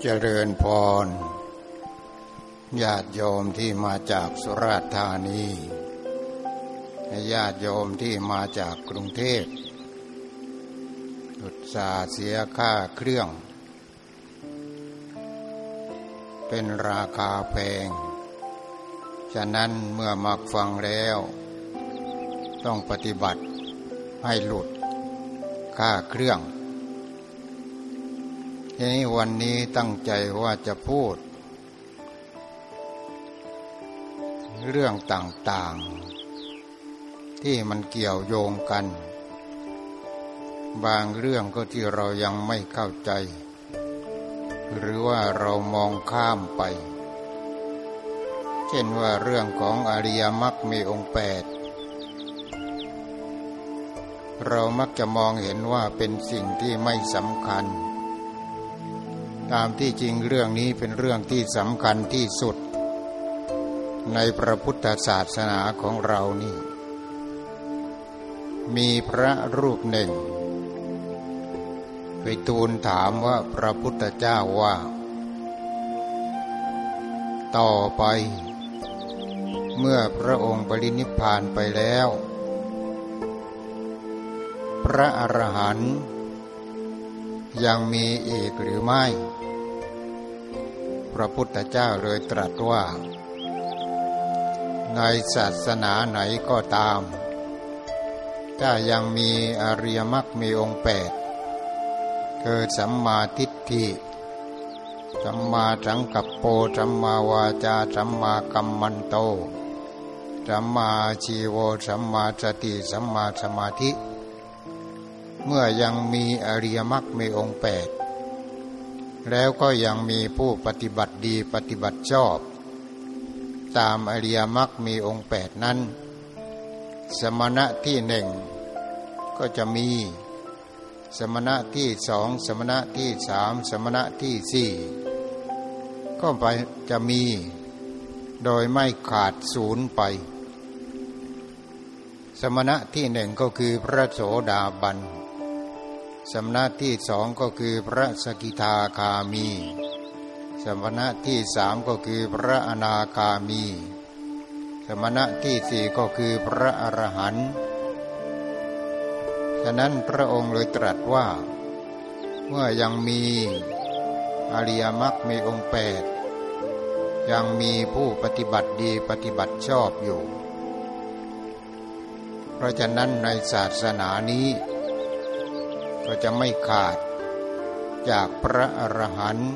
เจริญพร ญาติโยมที่มาจากสุราษฎร์ธานีญาติโยมที่มาจากกรุงเทพอุตสาเสียค่าเครื่อง เป็นราคาแพง ฉะนั้นเมื่อมาฟังแล้ว ต้องปฏิบัติให้หลุดค่าเครื่อง ทีนี้วันนี้ตั้งใจว่าจะพูด เรื่องต่างๆ ที่มันเกี่ยวโยงกัน บางเรื่องก็ที่เรายังไม่เข้าใจ หรือว่าเรามองข้ามไป เช่นว่าเรื่องของอริยมรรคมีองค์แปดเรามักจะมองเห็นว่าเป็นสิ่งที่ไม่สำคัญ ตามที่จริงเรื่องนี้เป็นเรื่องที่สำคัญที่สุด ในพระพุทธศาสนาของเรานี่ มีพระรูปหนึ่ง ไปทูลถามว่าพระพุทธเจ้าว่า ต่อไป เมื่อพระองค์ปรินิพพานไปแล้ว พระอรหันต์ยังมีอีกหรือไม่ ระพุทธเจ้าเลยตรัสว่า ในศาสนาไหนก็ตาม ถ้ายังมีอริยมรรคมีองค์แปดเกิดสัมมาทิฏฐิสัมมาสังกัปโปสัมมาวาจาสัมมากัมมันโตสัมมาชีโวสัมมาสติสัมมาสมาธิ เมื่อยังมีอริยมรรคมีองค์แปด แล้วก็ยังมีผู้ปฏิบัติดีปฏิบัติชอบ ตามอริยมรรคมีองค์แปดนั้น สมณะที่หนึ่งก็จะมีสมณะที่สองสมณะที่สามสมณะที่สี่ก็ไปจะมี โดยไม่ขาดศูนย์ไป สมณะที่หนึ่งก็คือพระโสดาบัน สมณะที่สองก็คือพระสกิทาคามี สมณะที่สามก็คือพระอนาคามี สมณะที่สี่ก็คือพระอรหันต์ฉะนั้นพระองค์เลยตรัสว่า เมื่อยังมีอริยมรรคมีองค์แปดยังมีผู้ปฏิบัติดีปฏิบัติชอบอยู่ เพราะฉะนั้นในศาสนานี้ ก็จะไม่ขาดจากพระอรหันต์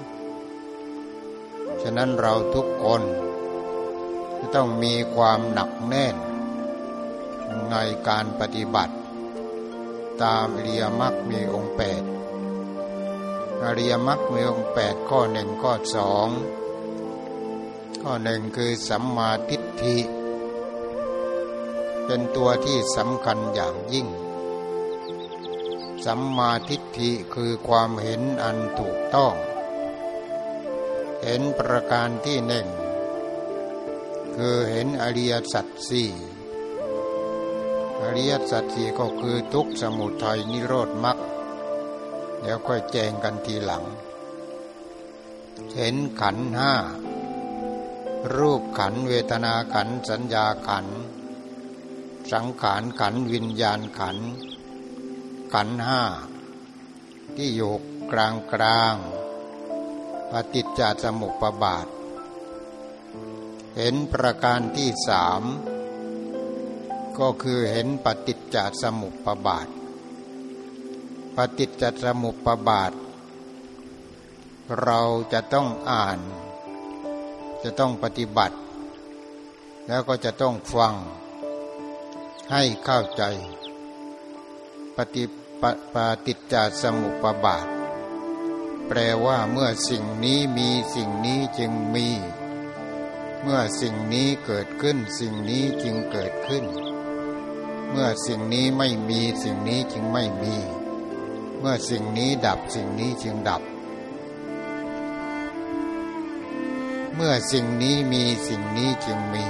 ฉะนั้นเราทุกคนจะต้องมีความหนักแน่น ในการปฏิบัติ ตามอริยมรรคมีองค์แปดอริยมรรคมีองค์แปดข้อหนึ่งข้อสองข้อหนึ่งคือสัมมาทิฏฐิ เป็นตัวที่สำคัญอย่างยิ่ง สัมมาทิฏฐิคือความเห็นอันถูกต้อง เห็นประการที่หนึ่งคือเห็นอริยสัจสี่อริยสัจสี่ก็คือทุกสมุทัยนิโรธมรรคเดี๋ยวค่อยแจงกันทีหลัง เห็นขันห้ารูปขันเวทนาขันสัญญาขัน สังขารขันวิญญาณขันขัน ขันห้าที่อยู่กลางกลางปฏิจจสมุปบาท เห็นประการที่สามก็คือเห็นปฏิจจสมุปบาท ปฏิจจสมุปบาท เราจะต้องอ่าน จะต้องปฏิบัติ แล้วก็จะต้องฟังให้เข้าใจ ปฏิ ปปาติจจสมุปบาท แปลว่าเมื่อสิ่งนี้มีสิ่งนี้จึงมี เมื่อสิ่งนี้เกิดขึ้น สิ่งนี้จึงเกิดขึ้น เมื่อสิ่งนี้ไม่มีสิ่งนี้จึงไม่มี เมื่อสิ่งนี้ดับสิ่งนี้จึงดับ เมื่อสิ่งนี้มีสิ่งนี้จึงมี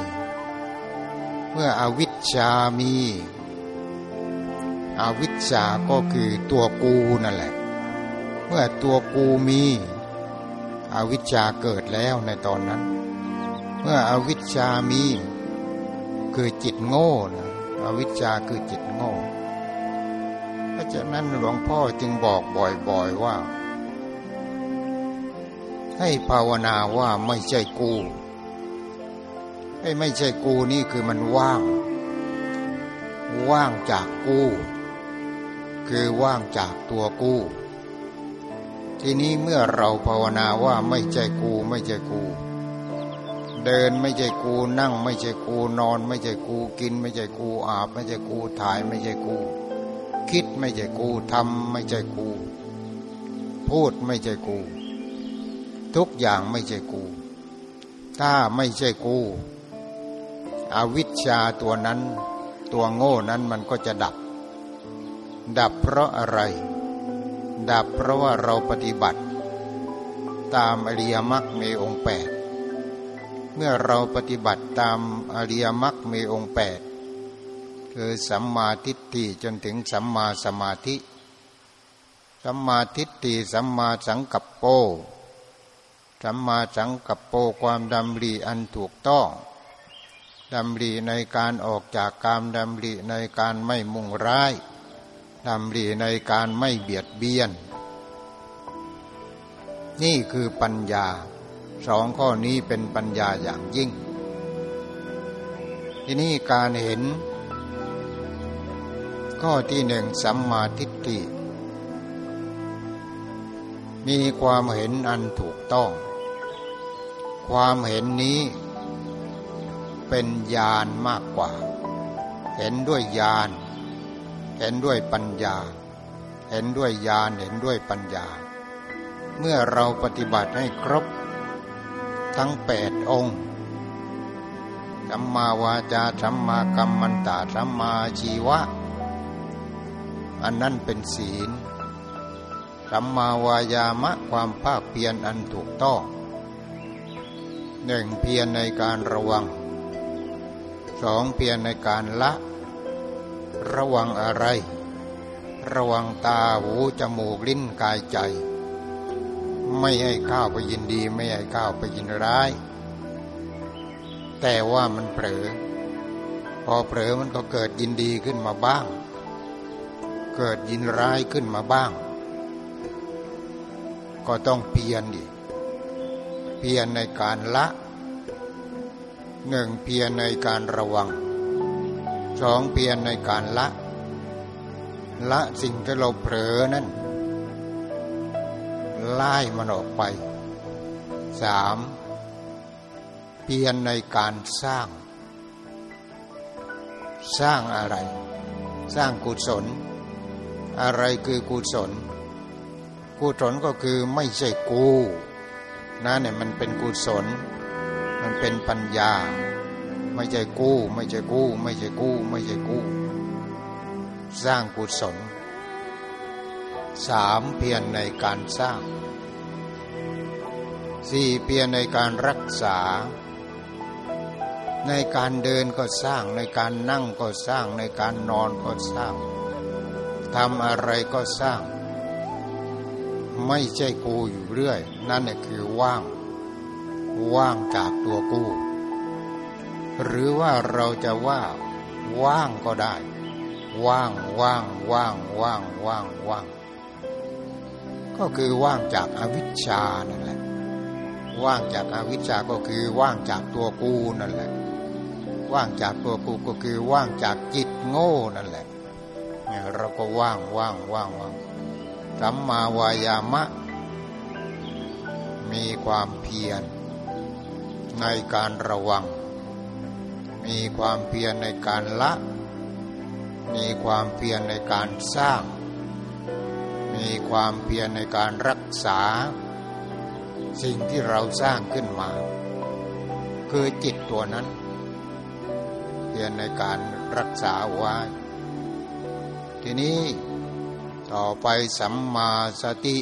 เมื่ออวิชชามี อวิชชาก็คือตัวกูนั่นแหละ เมื่อตัวกูมีอวิชชาเกิดแล้วในตอนนั้น เมื่ออวิชชามีคือจิตโง่นะอวิชชาคือจิตโง่เพราะฉะนั้นหลวงพ่อจึงบอกบ่อยๆว่า ให้ภาวนาว่าไม่ใช่กูไอ้ไม่ใช่กูนี่คือมันว่าง ว่างจากกู คือว่างจากตัวกูทีนี้เมื่อเราภาวนาว่าไม่ใช่กูไม่ใช่กู เดินไม่ใช่กูนั่งไม่ใช่กูนอน ไม่ใช่กูกิน ไม่ใช่กูอาบ ไม่ใช่กูถ่ายไม่ใช่กู คิดไม่ใช่กูทำไม่ใช่กู พูดไม่ใช่กู ทุกอย่างไม่ใช่กู ถ้าไม่ใช่กูอวิชชาตัวนั้น ตัวโง่นั้นมันก็จะดับ ดับเพราะอะไร ดับเพราะว่าเราปฏิบัติ ตามอริยมรรคมีองค์แปดเมื่อเราปฏิบัติตามอริยมรรคมีองค์แปดคือสัมมาทิฏฐิจนถึงสัมมาสมาธิ สัมมาทิฏฐิสัมมาสังกัปโป สัมมาสังกัปโปความดำริอันถูกต้องดำริในการออกจากกามดำริในการไม่มุ่งร้าย ดำริในการไม่เบียดเบียน นี่คือปัญญาสองข้อนี้เป็นปัญญาอย่างยิ่ง ที่นี่การเห็น ข้อที่หนึ่งสัมมาทิฏฐิมีความเห็นอันถูกต้อง ความเห็นนี้เป็นญาณมากกว่า เห็นด้วยญาณ เห็นด้วยปัญญา เห็นด้วยญาณเห็นด้วยปัญญา เมื่อเราปฏิบัติให้ครบ ทั้งแปดองค์สัมมาวาจาสัมมากัมมันตาสัมมาชีวะ อันนั้นเป็นศีลสัมมาวายามะความภาคเพียรอันถูกต้องหนึ่งเพียรในการระวังสองเพียรในการละ ระวังอะไร ระวังตาหูจมูกลิ้นกายใจ ไม่ให้ข้าวไปยินดี ไม่ให้ข้าวไปยินร้าย แต่ว่ามันเผลอพอเผลอมันก็เกิดยินดีขึ้นมาบ้าง เกิดยินร้ายขึ้นมาบ้าง ก็ต้องเพียรดิเพียรในการละหนึ่งเพียรในการระวัง สองเพียรในการละ ละสิ่งที่เราเผลอนั้นไล่มันออกไปสามเพียรในการสร้าง สร้างอะไร สร้างกุศล อะไรคือกุศล กุศลก็คือไม่ใช่กูนะเนี่ยมันเป็นกุศล มันเป็นปัญญา ไม่ใช่กู้ ไม่ใช่กู้ ไม่ใช่กู้ ไม่ใช่กู้ สร้างกุศลสามเพียรในการสร้างสี่เพียรในการรักษา ในการเดินก็สร้างในการนั่งก็สร้างในการนอนก็สร้างทำอะไรก็สร้าง ไม่ใช่กูอยู่เรื่อย นั่นแหละคือว่าง ว่างจากตัวกู หรือว่าเราจะว่าว่างก็ได้ ว่างว่างว่างว่างว่างว่างก็คือว่างจากอวิชชานั่นแหละ ว่างจากอวิชชาก็คือว่างจากตัวกูนั่นแหละ ว่างจากตัวกูก็คือว่างจากจิตโง่นั่นแหละเนี่ยเราก็ว่างว่างว่างว่างสัมมาวายามะ มีความเพียรในการระวัง มีความเพียรในการละ มีความเพียรในการสร้าง มีความเพียรในการรักษา สิ่งที่เราสร้างขึ้นมา คือจิตตัวนั้น เพียรในการรักษาไว้ ทีนี้ต่อไปสัมมาสติ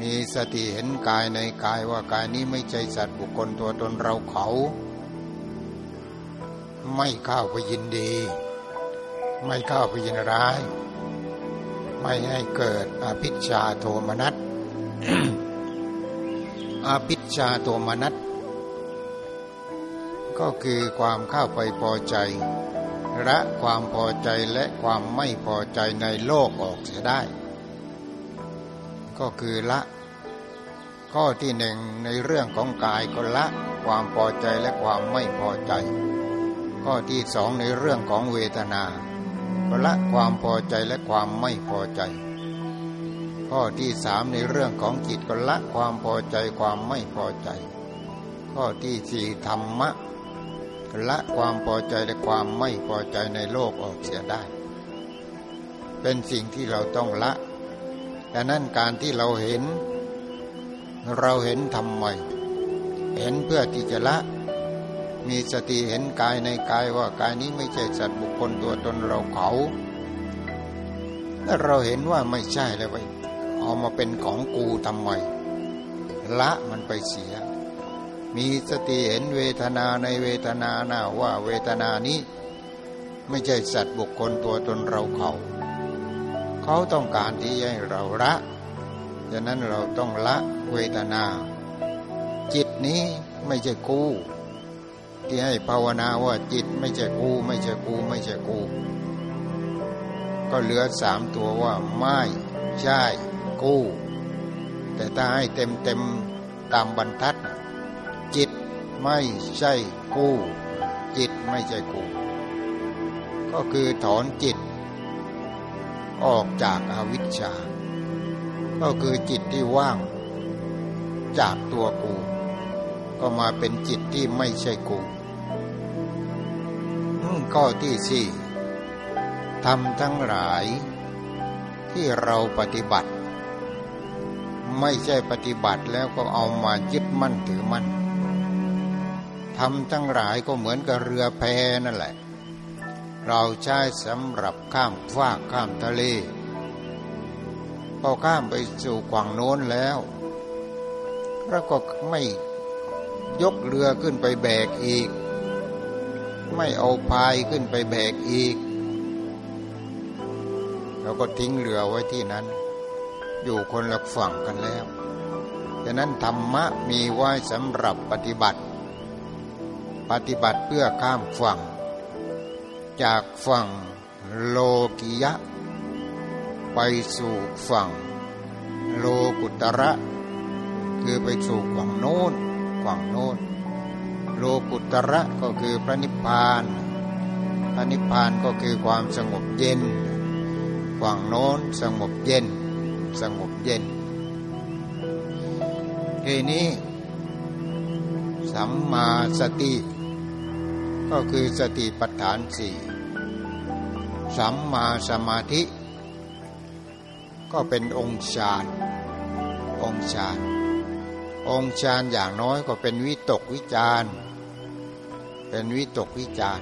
มีสติเห็นกายในกายว่ากายนี้ไม่ใช่สัตว์บุคคลตัวตนเราเขา ไม่เข้าไปยินดี ไม่เข้าไปยินร้าย ไม่ให้เกิดอภิชาโทมนัสอภิชาโทมนัสก็คือความเข้าไปพอใจละความพอใจและความไม่พอใจในโลกออกเสียได้ ก็คือละ ข้อที่หนึ่งในเรื่องของกายก็ละ ความพอใจและความไม่พอใจ ข้อที่สองในเรื่องของเวทนาละความพอใจและความไม่พอใจ ข้อที่สามในเรื่องของจิตก็ละความพอใจความไม่พอใจ ข้อที่สี่ธรรมะละความพอใจและความไม่พอใจในโลกออกเสียได้ เป็นสิ่งที่เราต้องละดังนั้นการที่เราเห็น เราเห็นทำไม เห็นเพื่อที่จะละ มีสติเห็นกายในกายว่ากายนี้ไม่ใช่สัตว์บุคคลตัวตนเราเขาถ้าเราเห็นว่าไม่ใช่แล้วไปเอามาเป็นของกูทำไมละมันไปเสีย มีสติเห็นเวทนาในเวทนาหน้าว่าเวทนานี้ ไม่ใช่สัตว์บุคคลตัวตนเราเขา เขาต้องการที่ให้เราละดังนั้นเราต้องละเวทนา จิตนี้ไม่ใช่กู ที่ให้ภาวนาว่าจิตไม่ใช่กูไม่ใช่กูไม่ใช่กู ก็เหลือสามตัวว่าไม่ใช่กู แต่ถ้าให้เต็มเต็มตามบรรทัด จิตไม่ใช่กู จิตไม่ใช่กู ก็คือถอนจิต ออกจากอาวิชชา ก็คือจิตที่ว่าง จากตัวกู ก็มาเป็นจิตที่ไม่ใช่กู ข้อที่สี่ทำทั้งหลาย ที่เราปฏิบัติ ไม่ใช่ปฏิบัติแล้วก็เอามายึดมั่นถือมั่นทำทั้งหลายก็เหมือนกับเรือแพนั่นแหละ เราใช้สำหรับข้ามฟากข้ามทะเลพอข้ามไปสู่ฝั่งโน้นแล้วเราก็ไม่ยกเรือขึ้นไปแบกอีก ไม่เอาพายขึ้นไปแบกอีกเราก็ทิ้งเรือไว้ที่นั้น อยู่คนละฝั่งกันแล้วดังนั้นธรรมะมีไว้สำหรับปฏิบัติ ปฏิบัติเพื่อข้ามฝั่ง จากฝั่งโลกิยะ ไปสู่ฝั่ง โลกุตระ คือไปสู่ฝั่งโน้นฝั่งโน้น โลกุตระก็คือพระนิพพาน พระนิพพานก็คือความสงบเย็นฝั่งโน้นสงบเย็น สงบเย็นทีนี้ สัมมาสติ ก็คือสติปัฏฐานสี่สัมมาสมาธิ ก็เป็นองค์ฌานองค์ฌานองค์ฌานอย่างน้อยก็เป็นวิตกวิจาร เป็นวิตกวิจาร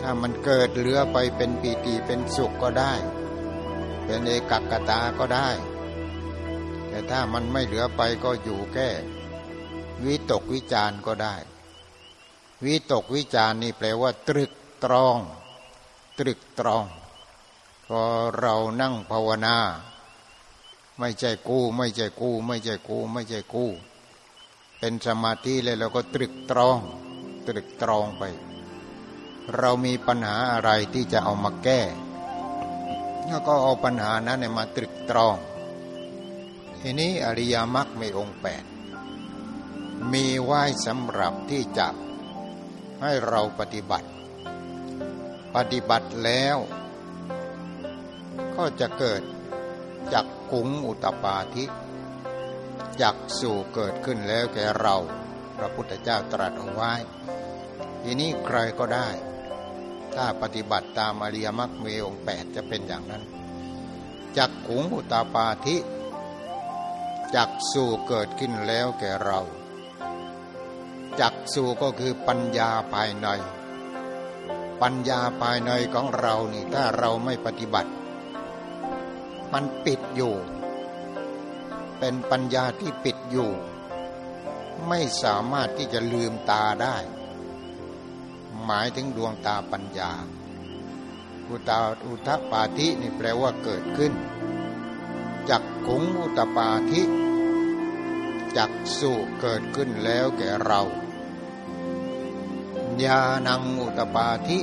ถ้ามันเกิดเหลือไปเป็นปีติเป็นสุขก็ได้ เป็นเอกกตาก็ได้ แต่ถ้ามันไม่เหลือไปก็อยู่แค่วิตกวิจารก็ได้ วิตกวิจารนี่แปลว่า ตรึกตรอง ตรึกตรอง พอเรานั่งภาวนา ไม่ใช่กู้ ไม่ใช่กู้ ไม่ใช่กู้ ไม่ใช่กู้ เป็นสมาธิเลยเราก็ตรึกตรอง ตรึกตรองไป เรามีปัญหาอะไรที่จะเอามาแก้แล้วก็เอาปัญหานั้นมาตรึกตรองทีนี้อริยมรรคมีองค์แปดมีไว้สำหรับที่จะให้เราปฏิบัติ ปฏิบัติแล้ว ก็จะเกิดจากกุงอุตปาทิจากสู่เกิดขึ้นแล้วแก่เรา พระพุทธเจ้าตรัสเอาไว้ ทีนี้ใครก็ได้ ถ้าปฏิบัติตามอริยมรรคมีองค์แปดจะเป็นอย่างนั้นจากขุงอุตปาทิจากสู่เกิดขึ้นแล้วแก่เรา จักสูก็คือปัญญาภายใน ปัญญาภายในของเรานี่ถ้าเราไม่ปฏิบัติ มันปิดอยู่ เป็นปัญญาที่ปิดอยู่ ไม่สามารถที่จะลืมตาได้ หมายถึงดวงตาปัญญา อุตาอุทปาธินี่แปลว่าเกิดขึ้น จักขุงอุตปาธิจักสุเกิดขึ้นแล้วแก่เรา ญาณังอุตปาธิ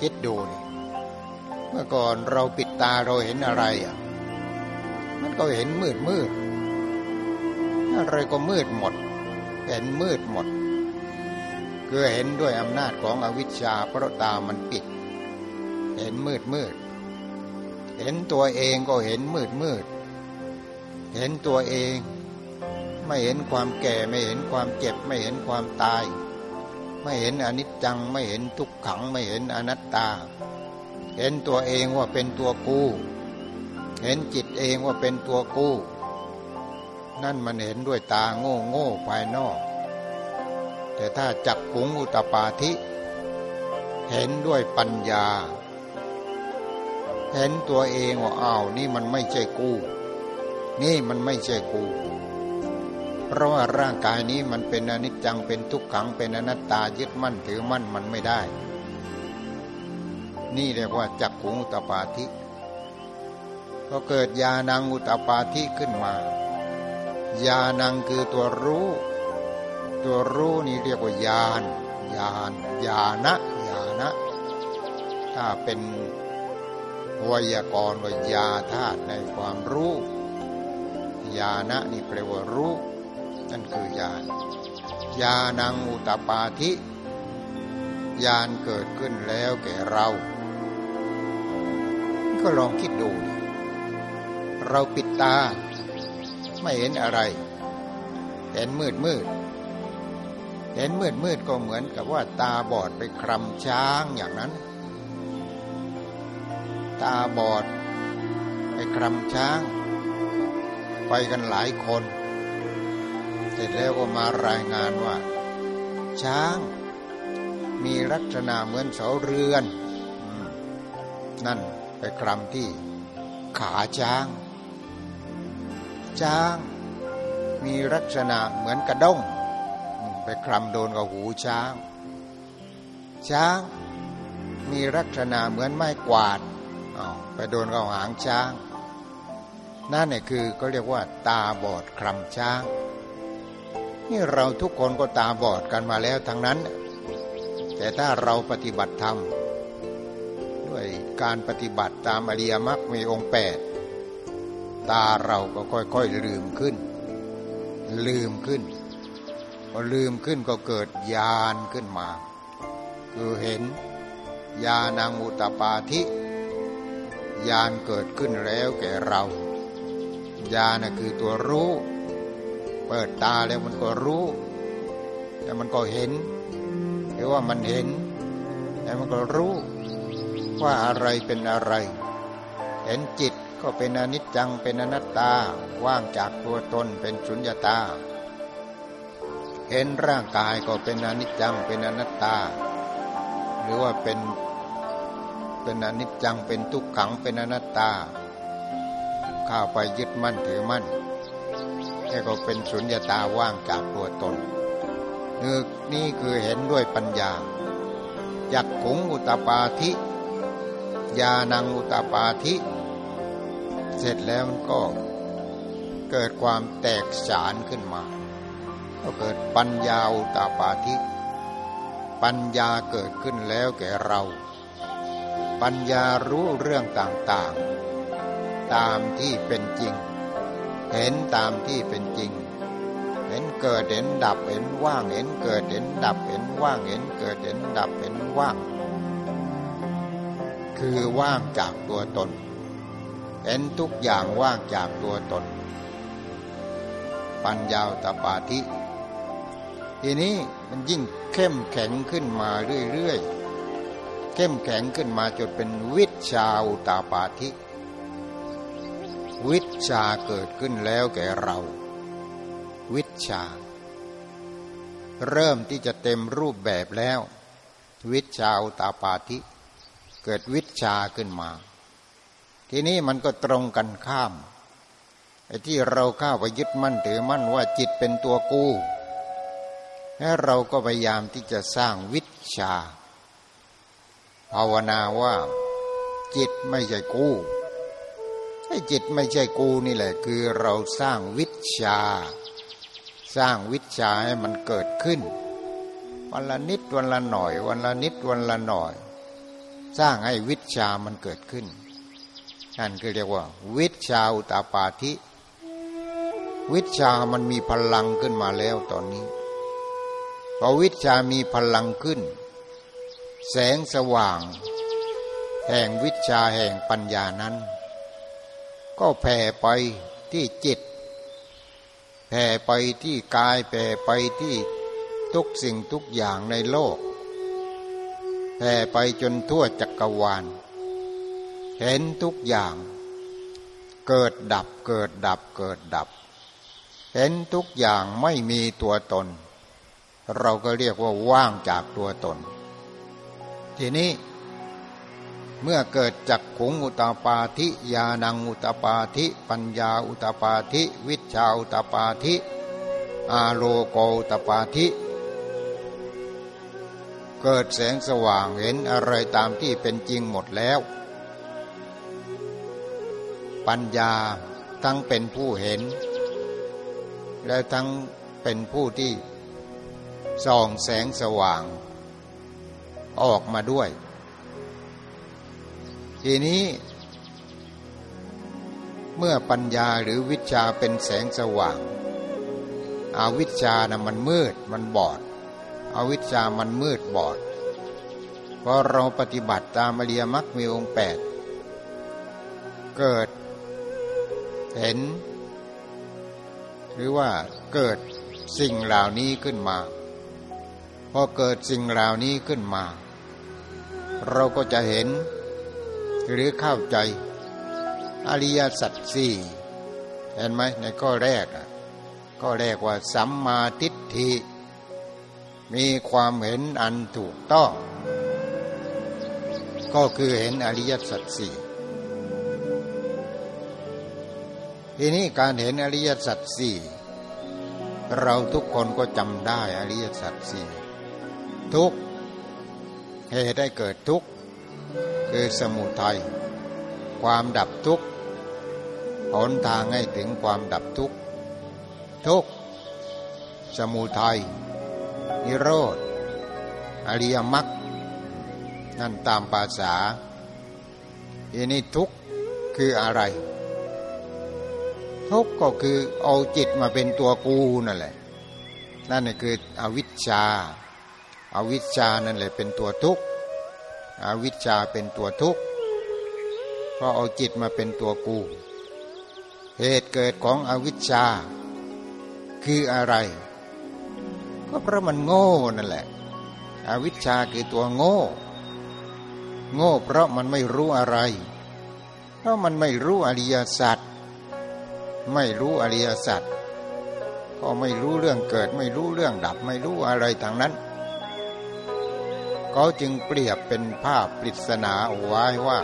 คิดดูดิเมื่อก่อนเราปิดตาเราเห็นอะไรอะ มันก็เห็นมืดมืด อะไรก็มืดหมด เห็นมืดหมด คือเห็นด้วยอำนาจของอวิชชาเพราะตามันปิด เห็นมืดมืด เห็นตัวเองก็เห็นมืดมืด เห็นตัวเอง ไม่เห็นความแก่ไม่เห็นความเจ็บไม่เห็นความตาย ไม่เห็นอนิจจังไม่เห็นทุกขังไม่เห็นอนัตตา เห็นตัวเองว่าเป็นตัวกู้ เห็นจิตเองว่าเป็นตัวกู้ นั่นมันเห็นด้วยตาโง่โง่ภายนอก แต่ถ้าจักปุงอุตปาธิ เห็นด้วยปัญญา เห็นตัวเองว่าอ้าวนี่มันไม่ใช่กู นี่มันไม่ใช่กู เพราะว่าร่างกายนี้มันเป็นอนิจจังเป็นทุกขังเป็นอนัตตายึดมั่นถือมั่นมันไม่ได้ นี่เรียกว่าจักขุงอุตปาธิก็เกิดญาณังอุตปาธิขึ้นมาญาณังคือตัวรู้ ตัวรู้นี่เรียกว่าญาณญาณญาณะญาณะถ้าเป็นวยากรว่ายาธาตุในความรู้ญาณะนี่แปลว่ารู้นั่นคือญาณญาณังอุตปาธิญาณเกิดขึ้นแล้วแก่เรา ก็ลองคิดดู เราปิดตา ไม่เห็นอะไร เห็นมืดมืด เห็นมืดมืดก็เหมือนกับว่าตาบอดไปคลำช้างอย่างนั้น ตาบอดไปคลำช้าง ไปกันหลายคน เสร็จแล้วก็มารายงานว่า ช้าง มีลักษณะเหมือนเสาเรือน นั่นไปคลำที่ขาช้าง ช้าง มีลักษณะเหมือนกระด้ง ไปคลำโดนกับหูช้าง ช้างมีลักษณะเหมือนไม้กวาดไปโดนกับหางช้าง นั่นเนี่ยคือก็เรียกว่า ตาบอดคลำช้าง นี่เราทุกคนก็ตาบอดกันมาแล้วทั้งนั้น แต่ถ้าเราปฏิบัติธรรมด้วยการปฏิบัติตามอริยมรรคมีองค์แปดตาเราก็ค่อยๆลืมขึ้น ลืมขึ้น พอลืมขึ้นก็เกิดญาณขึ้นมา คือเห็นญาณังอุตปาธิญาณเกิดขึ้นแล้วแก่เราญาณคือตัวรู้ เปิดตาแล้วมันก็รู้แต่มันก็เห็น หรือว่ามันเห็นแต่มันก็รู้ว่าอะไรเป็นอะไร เห็นจิตก็เป็นอนิจจังเป็นอนัตตาว่างจากตัวตนเป็นสุญญตา เห็นร่างกายก็เป็นอนิจจังเป็นอนัตตา หรือว่าเป็นเป็นอนิจจังเป็นทุกขังเป็นอนัตตา ข้าไปยึดมั่นถือมั่นแค่ก็เป็นสุญญตาว่างจากตัวตนนึกนี่คือเห็นด้วยปัญญาจักขุงอุตปาธิญาณังอุตปาธิ เสร็จแล้วมันก็เกิดความแตกฉานขึ้นมา ก็เกิดปัญญาอุตปาธิปัญญาเกิดขึ้นแล้วแก่เรา ปัญญารู้เรื่องต่างๆ ตามที่เป็นจริง เห็นตามที่เป็นจริง เห็นเกิดเห็นดับเห็นว่างเห็นเกิดเห็นดับเห็นว่างเห็นเกิดเห็นดับเห็นว่าง คือว่างจากตัวตน เห็นทุกอย่างว่างจากตัวตน ปัญญาตปาธิ ทีนี้มันยิ่งเข้มแข็งขึ้นมาเรื่อยๆ เข้มแข็งขึ้นมาจนเป็นวิชาอุตาปาธิ วิชาเกิดขึ้นแล้วแก่เรา วิชา เริ่มที่จะเต็มรูปแบบแล้ว วิชาอุตาปาธิ เกิดวิชาขึ้นมา ทีนี้มันก็ตรงกันข้ามไอ้ที่เราเข้าไปยึดมั่นถือมั่นว่าจิตเป็นตัวกู และเราก็พยายามที่จะสร้างวิชา ภาวนาว่าจิตไม่ใช่กูให้จิตไม่ใช่กูนี่แหละ คือเราสร้างวิชา สร้างวิชาให้มันเกิดขึ้น วันละนิดวันละหน่อย วันละนิดวันละหน่อย สร้างให้วิชามันเกิดขึ้นนั่นคือเรียกว่า วิชาอุตาปาธิ วิชามันมีพลังขึ้นมาแล้วตอนนี้ อวิชามีพลังขึ้น แสงสว่าง แห่งวิชาแห่งปัญญานั้น ก็แผ่ไปที่จิต แผ่ไปที่กายแผ่ไปที่ทุกสิ่งทุกอย่างในโลก แผ่ไปจนทั่วจักรวาล เห็นทุกอย่าง เกิดดับเกิดดับเกิดดับ เห็นทุกอย่างไม่มีตัวตน เราก็เรียกว่าว่างจากตัวตน ทีนี้เมื่อเกิดจักขุงอุตปาธิญาณังอุตปาธิ ปัญญาอุตปาธิ วิชาอุตปาธิ อาโลโกอุตปาธิ เกิดแสงสว่างเห็นอะไรตามที่เป็นจริงหมดแล้ว ปัญญาทั้งเป็นผู้เห็น และทั้งเป็นผู้ที่ ส่องแสงสว่าง ออกมาด้วย ทีนี้ เมื่อปัญญาหรือวิชาเป็นแสงสว่างอาวิชานะมันมืดมันบอดอาวิชามันมืดบอดพอเราปฏิบัติตามอริยมรรคมีองค์แปดเกิด เห็น หรือว่าเกิดสิ่งเหล่านี้ขึ้นมา พอเกิดสิ่งเหล่านี้ขึ้นมา เราก็จะเห็น หรือเข้าใจ อริยสัจสี่เห็นไหมในข้อแรกก็แรกว่าสัมมาทิฏฐิมีความเห็นอันถูกต้อง ก็คือเห็นอริยสัจสี่ทีนี้การเห็นอริยสัจสี่เราทุกคนก็จำได้อริยสัจสี่ ทุกเหตุให้เกิดทุกข์คือสมุทัยความดับทุกข์หนทางให้ถึงความดับทุกข์ทุกข์สมุทัยนิโรธอริยมรรคนั่นตามภาษาทีนี้ทุกข์คืออะไร ทุกข์ก็คือเอาจิตมาเป็นตัวกูนั่นแหละ นั่นคืออวิชชา อวิชชานั่นแหละเป็นตัวทุกข์อวิชชาเป็นตัวทุกข์เพราะเอาจิตมาเป็นตัวกู เหตุเกิดของอวิชชา คืออะไร ก็เพราะมันโง่นั่นแหละ อวิชชาคือตัวโง่ โง่เพราะมันไม่รู้อะไร เพราะมันไม่รู้อริยสัจไม่รู้อริยสัจก็ไม่รู้เรื่องเกิด ไม่รู้เรื่องดับ ไม่รู้อะไรทางนั้น เขาจึงเปรียบเป็นภาพปริศนาเอาไว้ว่า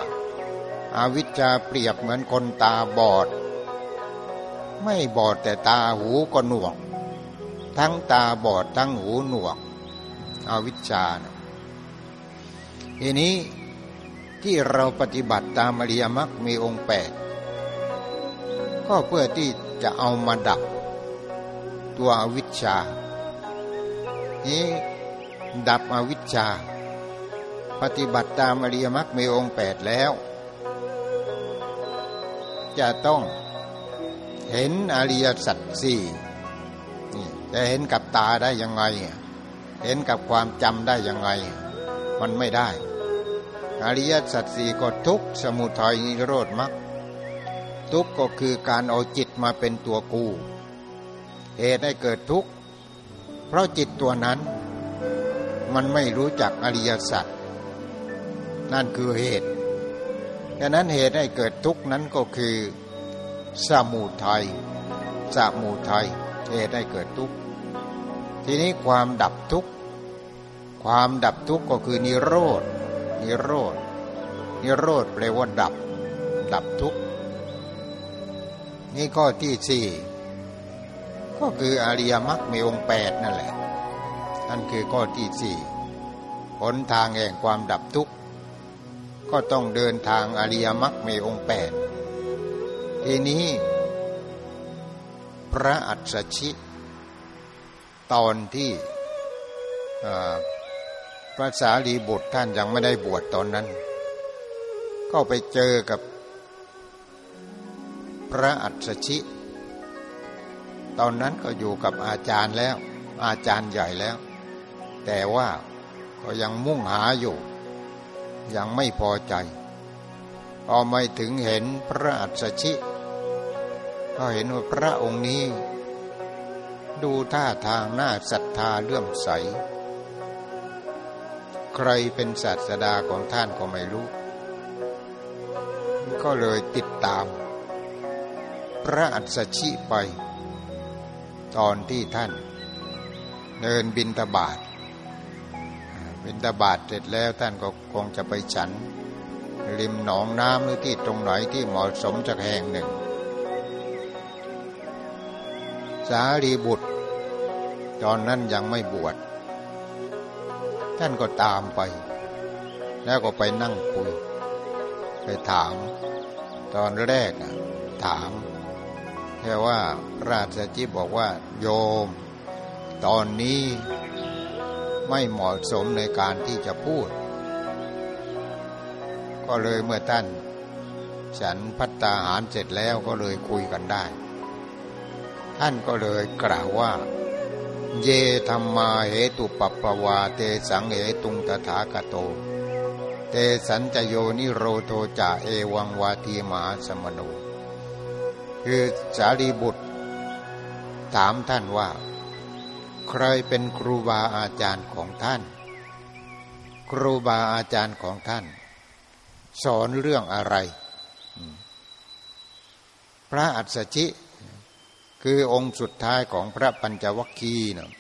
อาวิชชาเปรียบเหมือนคนตาบอด ไม่บอดแต่ตาหูก็หนวก ทั้งตาบอดทั้งหูหนวกอวิชชาทีนี้ที่เราปฏิบัติตามอริยมรรคมีองค์แปดก็เพื่อที่จะเอามาดับ ตัวอวิชชานี้ดับอวิชชา ปฏิบัติตามอริยมรรคมีองค์แปดแล้ว จะต้องเห็นอริยสัจสี่จะเห็นกับตาได้ยังไง เห็นกับความจำได้ยังไง มันไม่ได้ อริยสัจสี่ก็ทุกสมุทัยนิโรธมรรคทุกก็คือการเอาจิตมาเป็นตัวกู เหตุให้เกิดทุกข์ เพราะจิตตัวนั้น มันไม่รู้จักอริยสัจ นั่นคือเหตุดังนั้นเหตุให้เกิดทุกข์นั้นก็คือสมุทัยสมุทัยเหตุให้เกิดทุกข์ทีนี้ความดับทุกข์ความดับทุกข์ก็คือนิโรธนิโรธนิโรธแปลว่าดับ ดับทุกข์นี่ข้อที่สี่ก็คืออริยมรรคมีองค์แปดนั่นแหละนั่นคือข้อที่สี่หนทางแห่งความดับทุกข์ ก็ต้องเดินทางอริยมรรคมีองแปดทีนี้ พระอัศชิ ตอนที่พระสารีบุตรท่านยังไม่ได้บวชตอนนั้น ก็ไปเจอกับพระอัศชิ ตอนนั้นก็อยู่กับอาจารย์แล้ว อาจารย์ใหญ่แล้ว แต่ว่าก็ยังมุ่งหาอยู่ ยังไม่พอใจพอไม่ถึงเห็นพระอัศชิ ก็เห็นว่าพระองค์นี้ ดูท่าทางหน้าศรัทธาเลื่อมใส ใครเป็นศาสดาของท่านก็ไม่รู้ ก็เลยติดตาม พระอัศชิไป ตอนที่ท่าน เดินบินตบาท บินตาบาทเสร็จแล้วท่านก็คงจะไปฉัน ริมหนองน้ำหรือที่ตรงไหนที่เหมาะสมจากแห่งหนึ่ง สารีบุตร ตอนนั้นยังไม่บวชท่านก็ตามไป แล้วก็ไปนั่งคุย ไปถาม ตอนแรกถามแค่ว่าราชจิบอกว่า โยม ตอนนี้ ไม่เหมาะสมในการที่จะพูด ก็เลยเมื่อท่าน ฉันพัตตาหารเสร็จแล้วก็เลยคุยกันได้ ท่านก็เลยกล่าวว่า เยธรรมาเหตุปปปวาเตสังเหตุงตถาคโต เตสัญจโยนิโรโทจาเอวังวาทีมหาสมโนคือสารีบุตร ถามท่านว่า ใครเป็นครูบาอาจารย์ของท่าน ครูบาอาจารย์ของท่าน สอนเรื่องอะไร พระอัศชิ คือองค์สุดท้ายของพระปัญจวัคคีย์นะ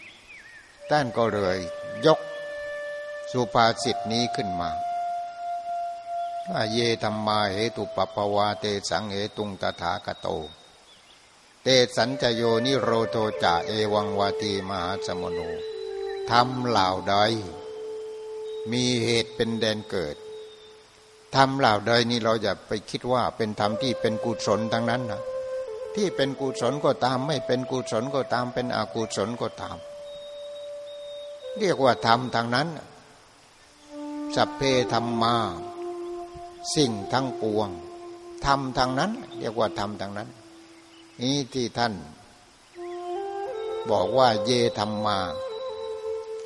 ท่านก็เลยยกสุภาษิตนี้ขึ้นมาว่าเยธรรมาเหตุปปวาเตสังเหตุงตถาคโต เตสัญจโยนิโรโทจาเอวังวาตีมหาสมโนทำเหล่าใดมีเหตุเป็นแดนเกิดทำเหล่าใดนี่เราอย่าไปคิดว่าเป็นธรรมที่เป็นกุศลทั้งนั้นนะที่เป็นกุศลก็ตาม ไม่เป็นกุศลก็ตาม เป็นอกุศลก็ตาม เรียกว่าธรรมทางนั้นสัพเพธรรมา สิ่งทั้งปวงทำทางนั้น เรียกว่าทำทางนั้น นี้ที่ท่าน บอกว่าเยธรรมา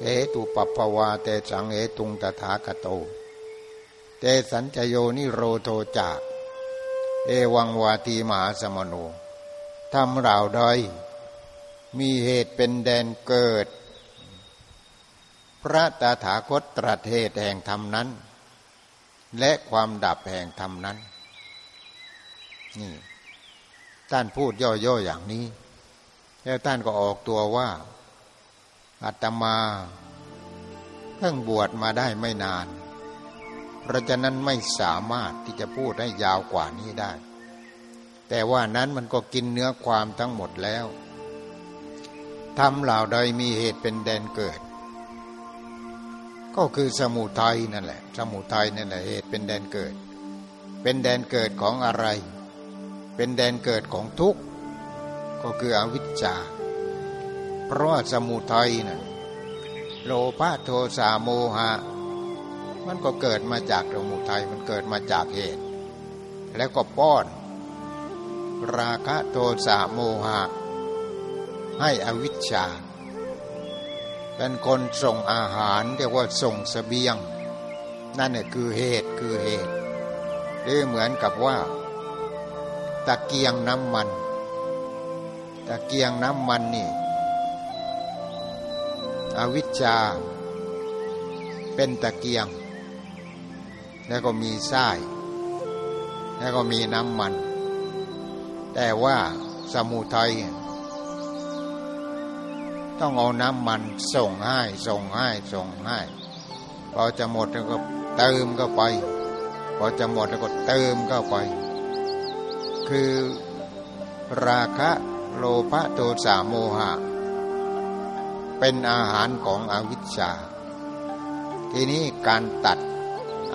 เหตุปปวาเตสังเหตุงตถาคโตเตสัญจโยนิโรโทจากเอวังวาทีมหาสมโนทำเราใดมีเหตุเป็นแดนเกิด พระตถาคตตรัสเหตุแห่งธรรมนั้น และความดับแห่งธรรมนั้น นี่ ท่านพูดย่อๆอย่างนี้ แล้วท่านก็ออกตัวว่าอาตมาเพิ่งบวชมาได้ไม่นาน เพราะฉะนั้นไม่สามารถที่จะพูดให้ยาวกว่านี้ได้ แต่ว่านั้นมันก็กินเนื้อความทั้งหมดแล้วทำเหล่าใดมีเหตุเป็นแดนเกิด ก็คือสมุทัยนั่นแหละ สมุทัยนั่นแหละเหตุเป็นแดนเกิด เป็นแดนเกิดของอะไร เป็นแดนเกิดของทุกข์ก็คืออวิชชา เพราะสมุทัยนั่นโลภะโทสะโมหะ มันก็เกิดมาจากสมุทัยมันเกิดมาจากเหตุ แล้วก็ป้อน ราคะโทสะโมหะ ให้อวิชชา เป็นคนส่งอาหารเรียกว่าส่งสเสบียง นั่นเนี่ยคือเหตุคือเหตุหรือเหมือนกับว่า ตะเกียงน้ำมัน ตะเกียงน้ำมันนี่ อวิชชา เป็นตะเกียง แล้วก็มีไส้แล้วก็มีน้ำมัน แต่ว่าสมุทัยต้องเอาน้ำมันส่งให้ส่งให้ส่งให้พอจะหมดแล้วก็เติมเข้าไป พอจะหมดแล้วก็เติมเข้าไป คือราคะโลภะโทสะโมหะ เป็นอาหารของอวิชชา ทีนี้การตัด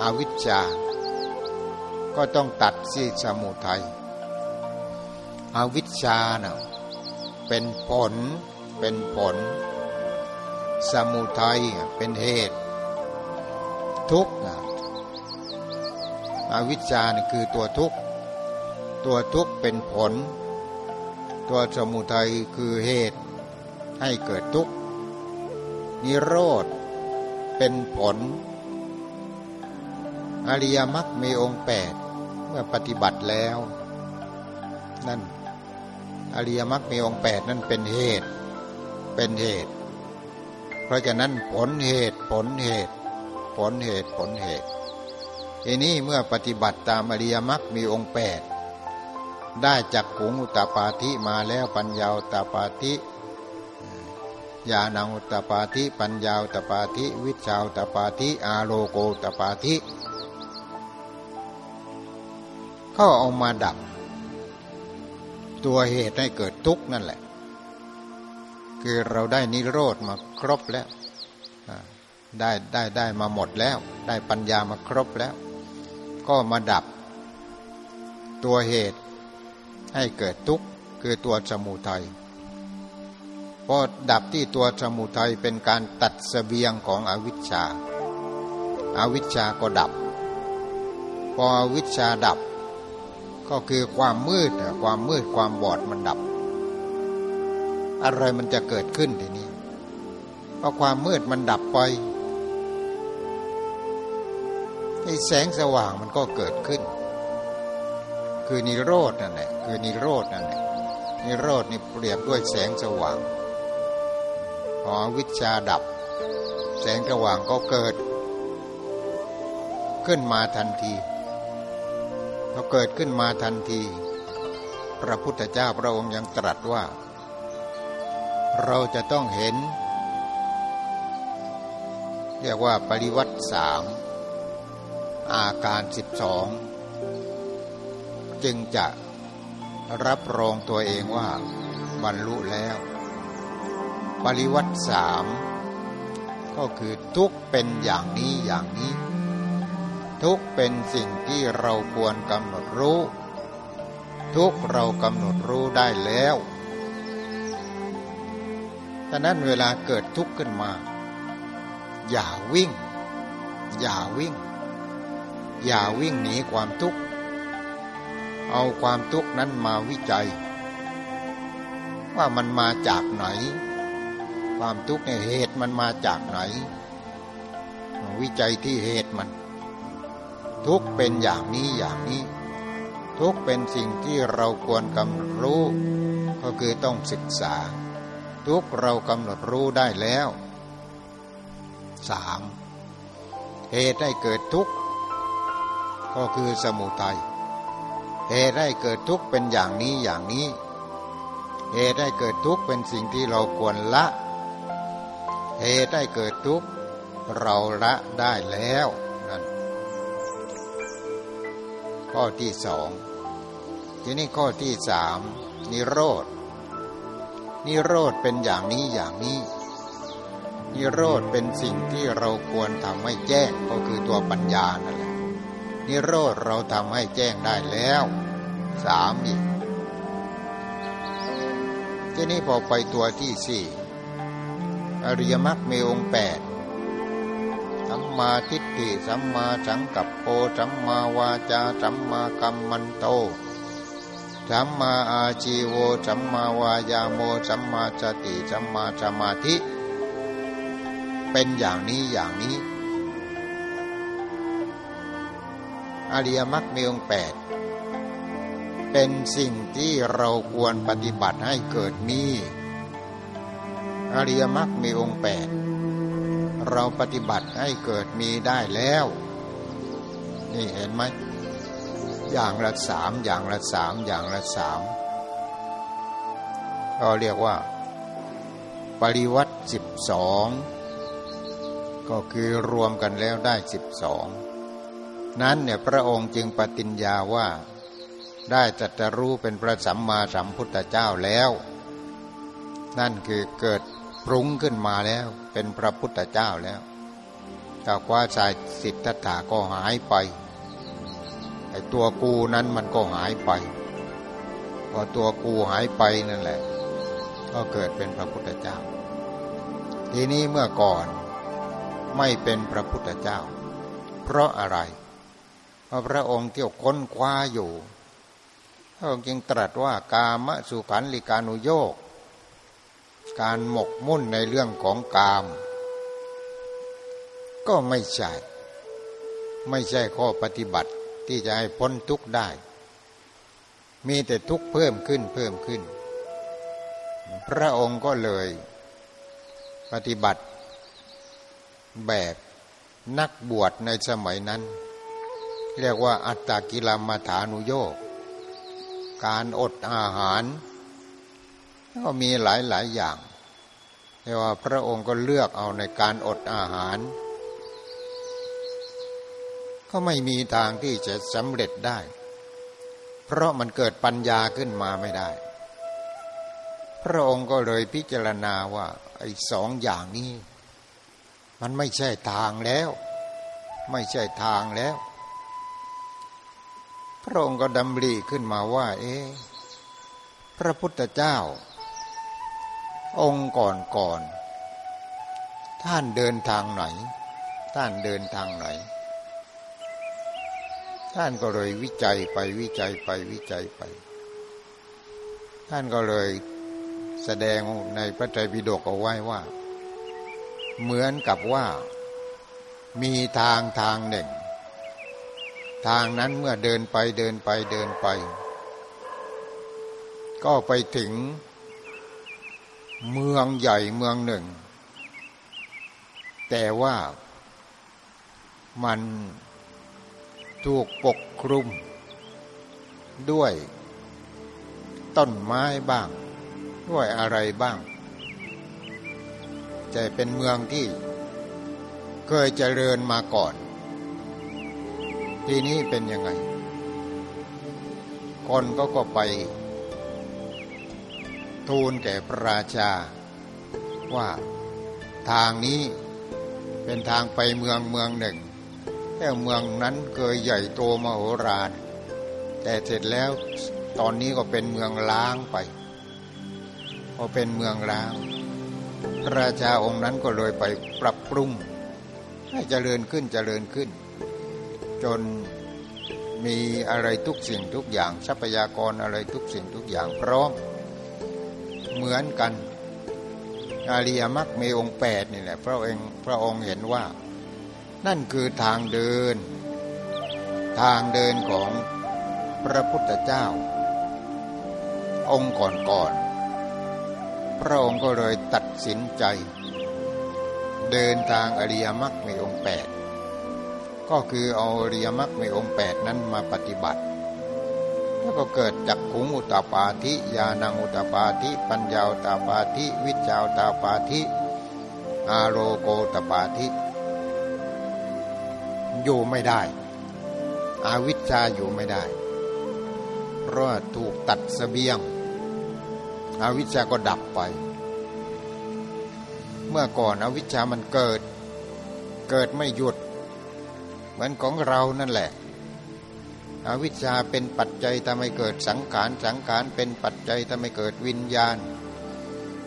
อวิชชา ก็ต้องตัดสิสมุทัยอวิชชาเนะ่ะเป็นผลเป็นผล สมุทัยเป็นเหตุ ทุกข์อวิชชาคือตัวทุกข์ ตัวทุกข์เป็นผล ตัวสมุทัยคือเหตุให้เกิดทุกข์ นิโรธเป็นผล อริยมรรคมีองค์แปดเมื่อปฏิบัติแล้ว นั่นอริยมรรคมีองค์แปดนั่นเป็นเหตุ เป็นเหตุ เพราะฉะนั้นผลเหตุผลเหตุ ผลเหตุผลเหตุทีนี้เมื่อปฏิบัติตามอริยมรรคมีองค์แปด ได้จักขุงอุตปาธิมาแล้วปัญญาอุตปาธิญาณังอุตปาธิปัญญาอุตปาธิวิชาอุตปาธิอาโลโกอุตปาธิก็เอามาดับ ตัวเหตุให้เกิดทุกข์นั่นแหละ คือเราได้นิโรธมาครบแล้วได้ได้ได้มาหมดแล้ว ได้ปัญญามาครบแล้ว ก็มาดับ ตัวเหตุ ให้เกิดทุกข์คือตัวสมุทัยพอดับที่ตัวสมุทัยเป็นการตัดสเสบียงของอวิชชาอาวิชชาก็ดับ พออวิชชาดับ ก็คือความมืดความมืดความบอดมันดับ อะไรมันจะเกิดขึ้นทีนี้เพราะความมืดมันดับไปไอ้แสงสว่างมันก็เกิดขึ้น คือนิโรธนั่นแหละคือนิโรธนั่นแหละนิโรธนี่เปรียบด้วยแสงสว่างพอวิชาดับ แสงสว่างก็เกิด ขึ้นมาทันทีพอเกิดขึ้นมาทันที พระพุทธเจ้าพระองค์ยังตรัสว่า เราจะต้องเห็น เรียกว่าปริวัติสามอาการสิบสอง จึงจะรับรองตัวเองว่าบรรลุแล้ว ปริวัติสามก็คือทุกเป็นอย่างนี้อย่างนี้ ทุกเป็นสิ่งที่เราควรกำหนดรู้ ทุกเรากำหนดรู้ได้แล้วฉะนั้นเวลาเกิดทุกข์ขึ้นมา อย่าวิ่ง อย่าวิ่ง อย่าวิ่งหนีความทุกข์ เอาความทุกข์นั้นมาวิจัย ว่ามันมาจากไหน ความทุกข์ในเหตุมันมาจากไหน วิจัยที่เหตุมัน ทุกเป็นอย่างนี้อย่างนี้ ทุกเป็นสิ่งที่เราควรกำรู้ ก็คือต้องศึกษา ทุกเรากำหนดรู้ได้แล้วสามเหตุให้เกิดทุกข์ก็คือสมุทัย เหตุให้เกิดทุกข์เป็นอย่างนี้อย่างนี้ เหตุให้เกิดทุกข์เป็นสิ่งที่เราควรละ เหตุให้เกิดทุกข์เราละได้แล้วนั่นข้อที่สองทีนี้ข้อที่สามนิโรธนิโรธเป็นอย่างนี้อย่างนี้ นิโรธเป็นสิ่งที่เราควรทำให้แจ้งก็คือตัวปัญญานั่นแหละ นิโรธเราทำให้แจ้งได้แล้วสามอีกทีนี้พอไปตัวที่สี่อริยมรรคมีองค์แปดสัมมาทิฏฐิสัมมาสังกัปโปสัมมาวาจาสัมมากัมมันโตสัมมาอาชีโวสัมมาวายาโมสัมมาสติสัมมาสมาธิ เป็นอย่างนี้อย่างนี้ อริยมรรคมีองค์แปดเป็นสิ่งที่เราควรปฏิบัติให้เกิดมีอริยมรรคมีองค์แปดเราปฏิบัติให้เกิดมีได้แล้ว นี่เห็นไหมอย่างละสามอย่างละสามอย่างละสามก็เรียกว่า ปริวัติสิบสองก็คือรวมกันแล้วได้สิบสอง นั้นเนี่ยพระองค์จึงปฏิญญาว่า ได้จัตรู้เป็นพระสัมมาสัมพุทธเจ้าแล้ว นั่นคือเกิดปรุงขึ้นมาแล้ว เป็นพระพุทธเจ้าแล้วแต่ว่าสายสิทธัตถาก็หายไปไอตัวกูนั้นมันก็หายไป พอตัวกูหายไปนั่นแหละ ก็เกิดเป็นพระพุทธเจ้า ทีนี้เมื่อก่อนไม่เป็นพระพุทธเจ้า เพราะอะไร พราะพระองค์เที่ยวค้นคว้าอยู่พระองค์จึงตรัสว่ากามสุขันลิกานุโยกการหมกมุ่นในเรื่องของกาม ก็ไม่ใช่ ไม่ใช่ข้อปฏิบัติที่จะให้พ้นทุกข์ได้ มีแต่ทุกข์เพิ่มขึ้นเพิ่มขึ้น พระองค์ก็เลยปฏิบัติแบบนักบวชในสมัยนั้น เรียกว่าอัตตกิลมัฐานุโยกการอดอาหาร ก็มีหลายหลายอย่างแต่ว่าพระองค์ก็เลือกเอาในการอดอาหาร ก็ไม่มีทางที่จะสำเร็จได้ เพราะมันเกิดปัญญาขึ้นมาไม่ได้ พระองค์ก็เลยพิจารณาว่าไอ้สองอย่างนี้ มันไม่ใช่ทางแล้ว ไม่ใช่ทางแล้ว พระองค์ก็ดำริขึ้นมาว่า เอ๊พระพุทธเจ้า องค์ก่อนก่อน ท่านเดินทางไหน ท่านเดินทางไหน ท่านก็เลยวิจัยไปวิจัยไปวิจัยไป ท่านก็เลยแสดงในพระไตรปิฎกเอาไว้ว่า เหมือนกับว่ามีทางทางหนึ่ง ทางนั้นเมื่อเดินไปเดินไปเดินไป ก็ไปถึง เมืองใหญ่เมืองหนึ่ง แต่ว่ามันถูกปกคลุม ด้วย ต้นไม้บ้าง ด้วยอะไรบ้างจะเป็นเมืองที่ เคยเจริญมาก่อน ทีนี้เป็นยังไง คนก็ก็ไป ทูลแก่พระราชา ว่าทางนี้เป็นทางไปเมืองเมืองหนึ่งแต่เมืองนั้นเคยใหญ่โตมโหฬารแต่เสร็จแล้วตอนนี้ก็เป็นเมืองล้างไปพอเป็นเมืองล้างพระราชาองค์นั้นก็เลยไปปรับปรุงให้เจริญขึ้นเจริญขึ้น จนมีอะไรทุกสิ่งทุกอย่างทรัพยากรอะไรทุกสิ่งทุกอย่างพร้อมเหมือนกันอาริยมรรคมีองค์แปดนี่แหละพระองค์พระองค์เห็นว่า นั่นคือทางเดิน ทางเดินของพระพุทธเจ้า องค์ก่อนๆพระองค์ก็เลยตัดสินใจ เดินทางอริยมรรคในองค์แปด ก็คือเอาอริยมรรคในองแปดนั้นมาปฏิบัติ แล้วก็เกิดจากขุงอุตปาธิญาณังอุตปาธิปัญญาอุตปาธิวิจาอุตปาธิอาโรโกตปาธิอยู่ไม่ได้ อาวิชชาอยู่ไม่ได้ เพราะถูกตัดสเสบียง อาวิชชาก็ดับไป เมื่อก่อนอวิชชามันเกิด เกิดไม่หยุด เหมือนของเรานั่นแหละอวิชชาเป็นปัจจัยทำให้เกิดสังขารสังขารเป็นปัจจัยทำให้เกิดวิญญาณ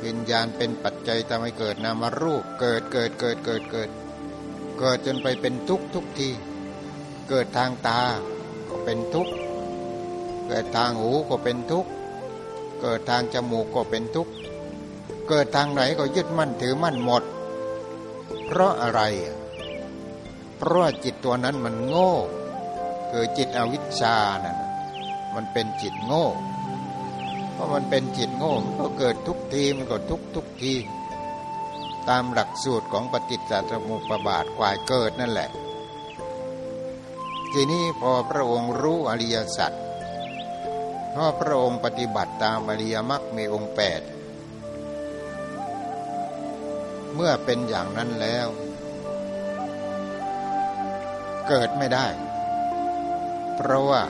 วิญญาณเป็นปัจจัยทำให้เกิดนามรูปเกิดเกิดเกิดเกิดเกิด เกิดจนไปเป็นทุกทุกที เกิดทางตาก็เป็นทุกข์เกิดทางหูก็เป็นทุกข์เกิดทางจมูกก็เป็นทุกข์เกิดทางไหนก็ยึดมั่นถือมั่นหมด เพราะอะไร เพราะจิตตัวนั้นมันโง่ คือจิตอวิชชานั่นมันเป็นจิตโง่ เพราะมันเป็นจิตโง่มันก็เกิดทุกทีมันก็ทุกทุกที ตามหลักสูตรของปฏิจจสมุปบาทกวายเกิดนั่นแหละ ทีนี้พอพระองค์รู้อริยสัจพราะพระองค์ปฏิบัติตามอริยมรรคมีองค์แปดเมื่อเป็นอย่างนั้นแล้ว เกิดไม่ได้ เพราะว่า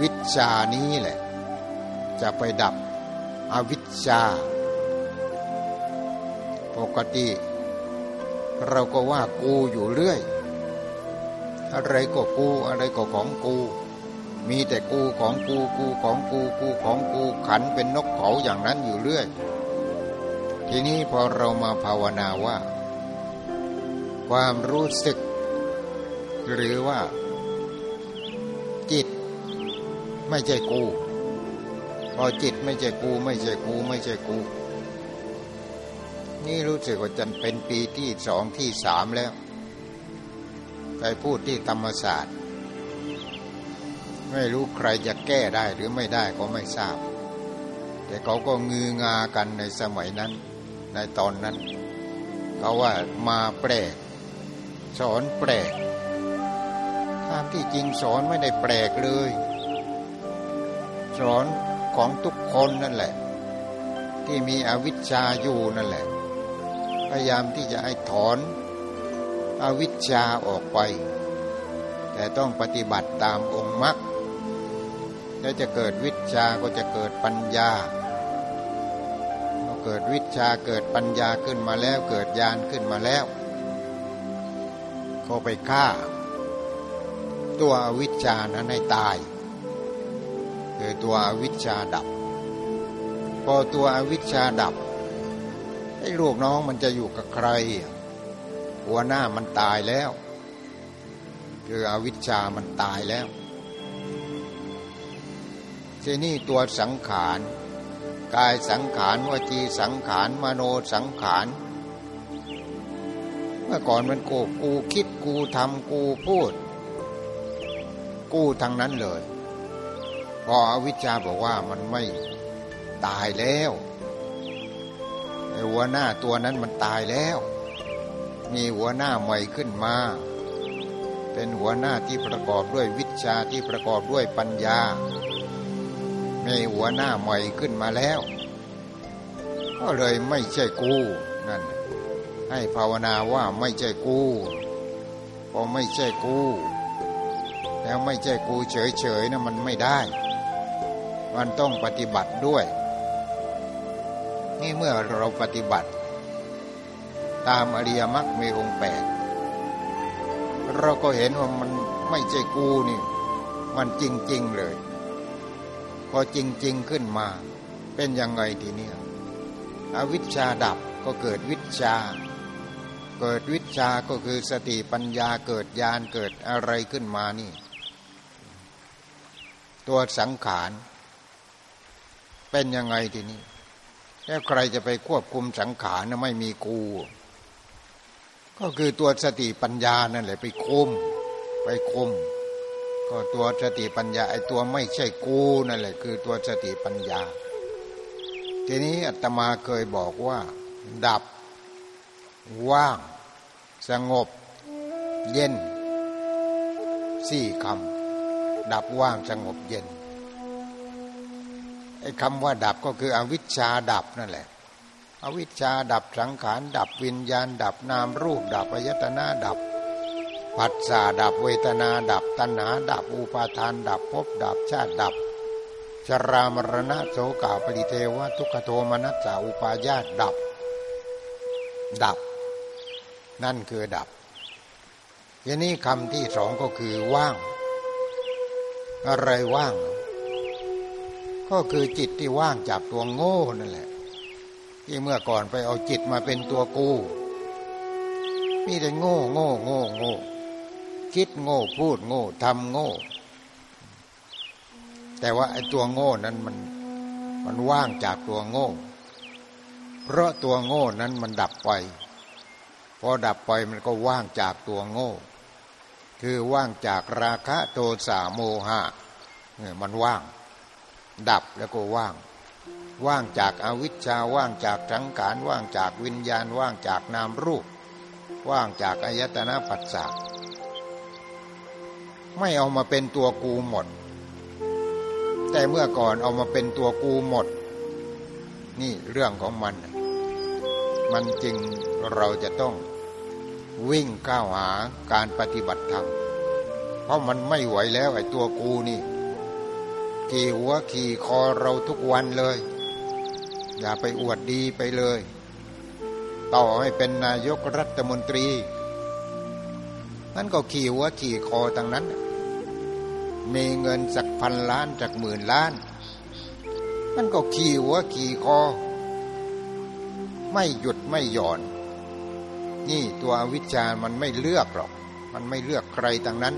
วิชานี้แหละ จะไปดับอวิชชา ปกติ เราก็ว่ากูอยู่เรื่อย อะไรก็กูอะไรก็ของกู มีแต่กูของกูกูของกูกูของกูขันเป็นนกเขาอย่างนั้นอยู่เรื่อย ทีนี้พอเรามาภาวนาว่า ความรู้สึก หรือว่า จิต ไม่ใช่กูพอจิตไม่ใช่กู ไม่ใช่กู ไม่ใช่กู นี่รู้สึกว่าจะเป็นปีที่สองที่สามแล้วไปพูดที่ธรรมศาสตร์ ไม่รู้ใครจะแก้ได้หรือไม่ได้ก็ไม่ทราบ แต่เขาก็งืองากันในสมัยนั้นในตอนนั้น เขาว่ามาแปลกสอนแปลก ตามที่จริงสอนไม่ได้แปลกเลย สอนของทุกคนนั่นแหละ ที่มีอวิชชาอยู่นั่นแหละ พยายามที่จะให้ถอนอวิชชาออกไป แต่ต้องปฏิบัติตามองค์มรรคแล้วจะเกิดวิชาก็จะเกิดปัญญาพอเกิดวิชาเกิดปัญญาขึ้นมาแล้ว เกิดญาณขึ้นมาแล้ว ก็ไปฆ่า ตัวอวิชชานั้นให้ตาย คือตัวอวิชชาดับ พอตัวอวิชชาดับไอ้ลูกน้องมันจะอยู่กับใคร หัวหน้ามันตายแล้ว คืออวิชชามันตายแล้วทีนี่ตัวสังขารกายสังขารวจีสังขารมโนสังขารเมื่อก่อนมันกูกูคิดกูทำกูพูด กู้ทั้งนั้นเลย พออวิชชาบอกว่ามันไม่ตายแล้วไอ้หัวหน้าตัวนั้นมันตายแล้ว มีหัวหน้าใหม่ขึ้นมา เป็นหัวหน้าที่ประกอบด้วยวิชาที่ประกอบด้วยปัญญา มีหัวหน้าใหม่ขึ้นมาแล้ว ก็เลยไม่ใช่กูนั่น ให้ภาวนาว่าไม่ใช่กูพอไม่ใช่กู แล้วไม่ใช่กูเฉยๆนะมันไม่ได้ มันต้องปฏิบัติด้วย นี่เมื่อเราปฏิบัติ ตามอริยมรรคมีองค์แปดเราก็เห็นว่ามันไม่ใช่กูนี่ มันจริงๆเลย พอจริงๆขึ้นมา เป็นยังไงทีนี้อวิชชาดับก็เกิดวิชา เกิดวิชาก็คือสติปัญญาเกิดญาณเกิดอะไรขึ้นมานี่ ตัวสังขารเป็นยังไงทีนี้ แล้วใครจะไปควบคุมสังขารนะไม่มีกู ก็คือตัวสติปัญญานั่นแหละไปคุม ไปคุม ก็ตัวสติปัญญาไอ้ตัวไม่ใช่กูนั่นแหละ คือตัวสติปัญญา ทีนี้อาตมาเคยบอกว่า ดับ ว่าง สงบ เย็นสี่คำ ดับว่างสงบเย็นไอ้คำว่าดับก็คืออวิชชาดับนั่นแหละ อวิชชาดับสังขารดับวิญญาณ ดับนามรูป ดับอายตนะดับผัสสะดับเวทนาดับตัณหาดับอุปาทาน ดับภพดับชาติดับชรามรณะโสกาปริเทวะทุกขโทมนัสสาอุปาญาตดับ ดับ นั่นคือดับทีนี้คำที่สองก็คือว่าง อะไรว่าง ก็คือจิตที่ว่างจากตัวโง่นั่นแหละ ที่เมื่อก่อนไปเอาจิตมาเป็นตัวกูมีแต่โง่โง่โง่โง่คิดโง่พูดโง่ทำโง่ แต่ว่าไอ้ตัวโง่นั้นมันมันว่างจากตัวโง่ เพราะตัวโง่นั้นมันดับไป พอดับไปมันก็ว่างจากตัวโง่ คือว่างจากราคะโทสะโมหะมันว่าง ดับแล้วก็ว่าง ว่างจากอวิชชาว่างจากสังขารว่างจากวิญญาณว่างจากนามรูป ว่างจากอายตนะปัสสะไม่เอามาเป็นตัวกูหมด แต่เมื่อก่อนเอามาเป็นตัวกูหมด นี่เรื่องของมัน มันจริงเราจะต้อง วิ่งก้าวหาการปฏิบัติธรรม เพราะมันไม่ไหวแล้วไอ้ตัวกูนี่ ขี่หัวขี่คอเราทุกวันเลย อย่าไปอวดดีไปเลย ต่อให้เป็นนายกรัฐมนตรีนั่นก็ขี่หัวขี่คอตั้งนั้น มีเงินสักพันล้านจากหมื่นล้าน มันก็ขี่หัวขี่คอ ไม่หยุดไม่หย่อน นี่ตัวอวิชชามันไม่เลือกหรอก มันไม่เลือกใครทั้งนั้น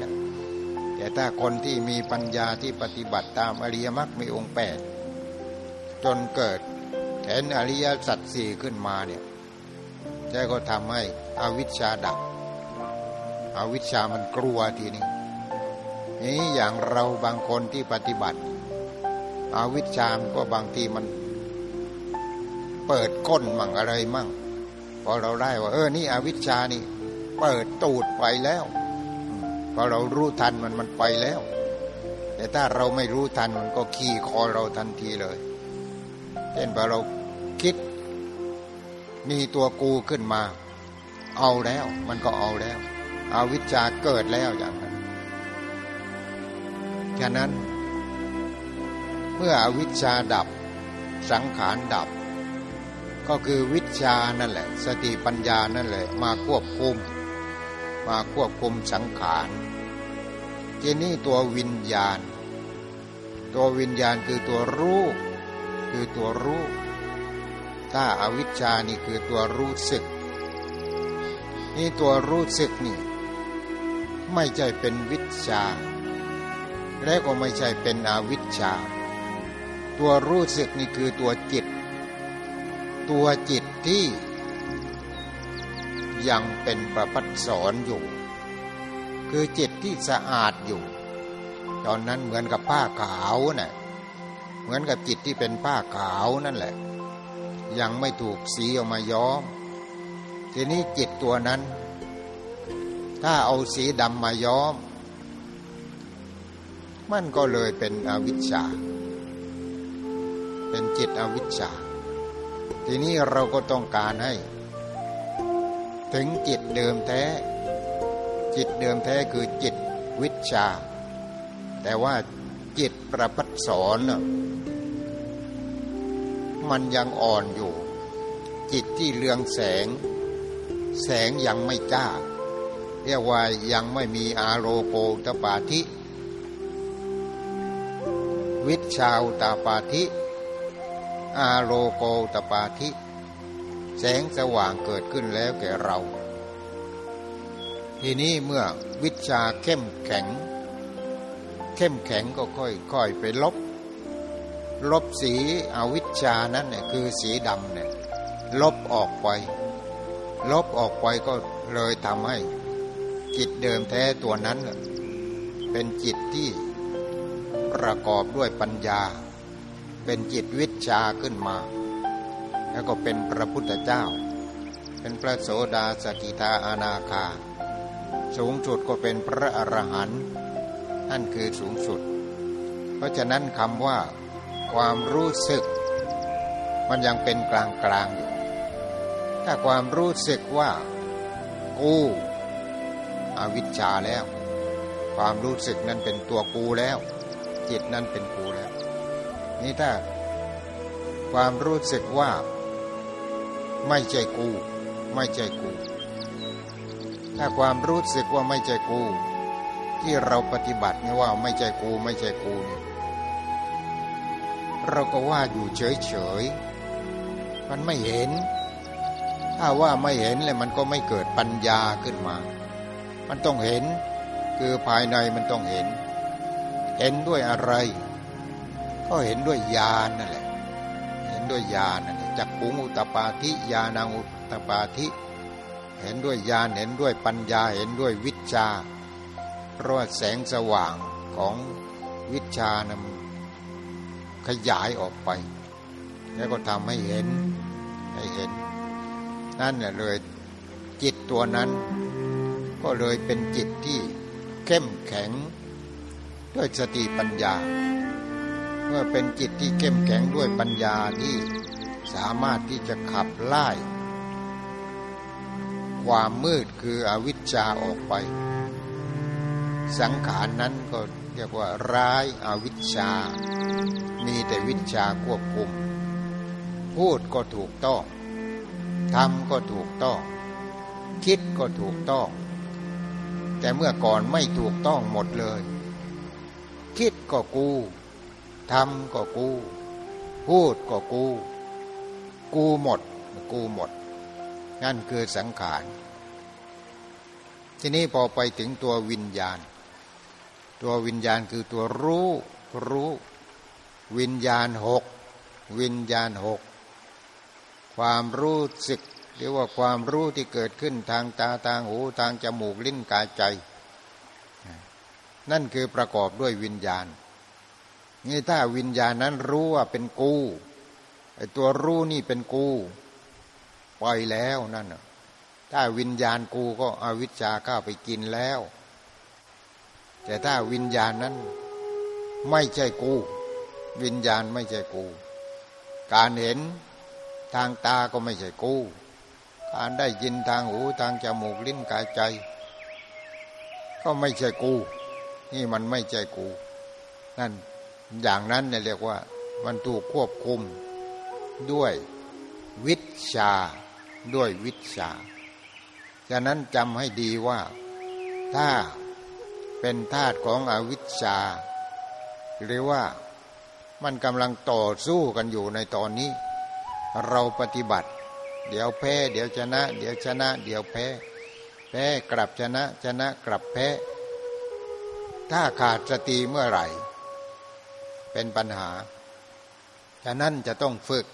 แต่ถ้าคนที่มีปัญญาที่ปฏิบัติตามอริยมรรคมีองค์แปดจนเกิดเห็นอริยสัจสี่ขึ้นมาเนี่ยแกก็ทำให้อวิชชาดับอวิชชามันกลัวทีนี้นี่อย่างเราบางคนที่ปฏิบัติอวิชชามก็บางทีมัน เปิดก้นมั่งอะไรมั่ง พอเราได้ว่า เออนี่อวิชชานี่ เปิดตูดไปแล้วพอเรารู้ทันมันมันไปแล้ว แต่ถ้าเราไม่รู้ทันมันก็ขี่คอเราทันทีเลยเช่นพอเราคิด มีตัวกูขึ้นมา เอาแล้ว มันก็เอาแล้วอาวิชชาเกิดแล้วอย่างนั้นฉะนั้น เมื่ออวิชชาดับสังขารดับ ก็คือวิชานั่นแหละ สติปัญญานั่นแหละ มาควบคุม มาควบคุมสังขารทีนี้ตัววิญญาณ ตัววิญญาณคือตัวรู้ คือตัวรู้ ถ้าอาวิชชานี่คือตัวรู้สึก นี่ตัวรู้สึกนี่ ไม่ใช่เป็นวิชา และก็ไม่ใช่เป็นอวิชชา ตัวรู้สึกนี่คือตัวจิต ตัวจิตที่ยังเป็นประพัดสอนอยู่ คือจิตที่สะอาดอยู่ ตอนนั้นเหมือนกับผ้าขาวนะ่ะเหมือนกับจิตที่เป็นผ้าขาวนั่นแหละ ยังไม่ถูกสีออกมาย้อม ทีนี้จิตตัวนั้น ถ้าเอาสีดำมาย้อม มันก็เลยเป็นอวิชชา เป็นจิตอวิชชา ทีนี้เราก็ต้องการให้ ถึงจิตเดิมแท้ จิตเดิมแท้คือจิตวิชา แต่ว่าจิตประพัดสอนมันยังอ่อนอยู่ จิตที่เลืองแสง แสงยังไม่จ้า เรียกว่ายังไม่มีอาโรโกตปาธิ วิชาวตาปาธิ อาโลโกตปาธิ แสงสว่างเกิดขึ้นแล้วแก่เรา ทีนี้เมื่อวิชาเข้มแข็ง เข้มแข็งก็ค่อยๆไปลบ ลบสีอวิชชานั้นเนี่ยคือสีดำเนี่ยลบออกไป ลบออกไปก็เลยทำให้ จิตเดิมแท้ตัวนั้น เป็นจิตที่ประกอบด้วยปัญญา เป็นจิตวิชาขึ้นมา แล้วก็เป็นพระพุทธเจ้า เป็นพระโสดาสกิทาอนาคา สูงสุดก็เป็นพระอรหันต์นั่นคือสูงสุด เพราะฉะนั้นคำว่า ความรู้สึก มันยังเป็นกลางกลางอยู่ถ้าความรู้สึกว่ากูอวิชชาแล้ว ความรู้สึกนั้นเป็นตัวกูแล้ว จิตนั้นเป็นกูแล้ว นี่ถ้าความรู้สึกว่าไม่ใช่กู ไม่ใช่กู ถ้าความรู้สึกว่าไม่ใช่กู ที่เราปฏิบัตินี่ว่าไม่ใช่กูไม่ใช่กูเนี่ยเราก็ว่าอยู่เฉยๆ มันไม่เห็น ถ้าว่าไม่เห็นเลยมันก็ไม่เกิดปัญญาขึ้นมา มันต้องเห็น คือภายในมันต้องเห็น เห็นด้วยอะไร ก็เห็นด้วยญาณนั่นแหละ เห็นด้วยญาณนั่นจักขุงอุตปาธิญาณังอุตปาธิเห็นด้วยญาณเห็นด้วยปัญญาเห็นด้วยวิชาเพราะแสงสว่างของวิชานะขยายออกไป แล้วก็ทำให้เห็นให้เห็น นั่นเนี่ยเลย จิตตัวนั้น ก็เลยเป็นจิตที่เข้มแข็ง ด้วยสติปัญญา เมื่อเป็นจิตที่เข้มแข็งด้วยปัญญาที่สามารถที่จะขับไล่ความมืดคืออวิชชาออกไป สังขารนั้นก็เรียกว่าร้ายอาวิชชา มีแต่วิชาควบคุม พูดก็ถูกต้องทำก็ถูกต้อง คิดก็ถูกต้อง แต่เมื่อก่อนไม่ถูกต้องหมดเลย คิดก็กู ทำก็กู พูดก็กู กูหมด กูหมด นั่นคือสังขาร ทีนี้พอไปถึงตัววิญญาณ ตัววิญญาณคือตัวรู้รู้ วิญญาณหกวิญญาณหกความรู้สึกเรียกว่าความรู้ที่เกิดขึ้นทางตาทางหูทางจมูกลิ้นกายใจ นั่นคือประกอบด้วยวิญญาณ นี่ถ้าวิญญาณนั้นรู้ว่าเป็นกูไอตัวรู้นี่เป็นกูปล่อยแล้วนั่นถ้าวิญญาณกูก็อวิชชาเข้าไปกินแล้ว แต่ถ้าวิญญาณนั้นไม่ใช่กู วิญญาณไม่ใช่กู การเห็นทางตาก็ไม่ใช่กู การได้ยินทางหูทางจมูกลิ้นกายใจ ก็ไม่ใช่กู นี่มันไม่ใช่กู นั่น อย่างนั้นเนี่ยเรียกว่า มันถูกควบคุมด้วยวิชาด้วยวิชาฉะนั้นจำให้ดีว่า ถ้าเป็นธาตุของอวิชชา หรือว่ามันกำลังต่อสู้กันอยู่ในตอนนี้ เราปฏิบัติ เดี๋ยวแพ้ เดี๋ยวชนะ เดี๋ยวชนะ เดี๋ยวแพ้ แพ้กลับชนะชนะกลับแพ้ ถ้าขาดสติเมื่อไหร่ เป็นปัญหาฉะนั้นจะต้องฝึก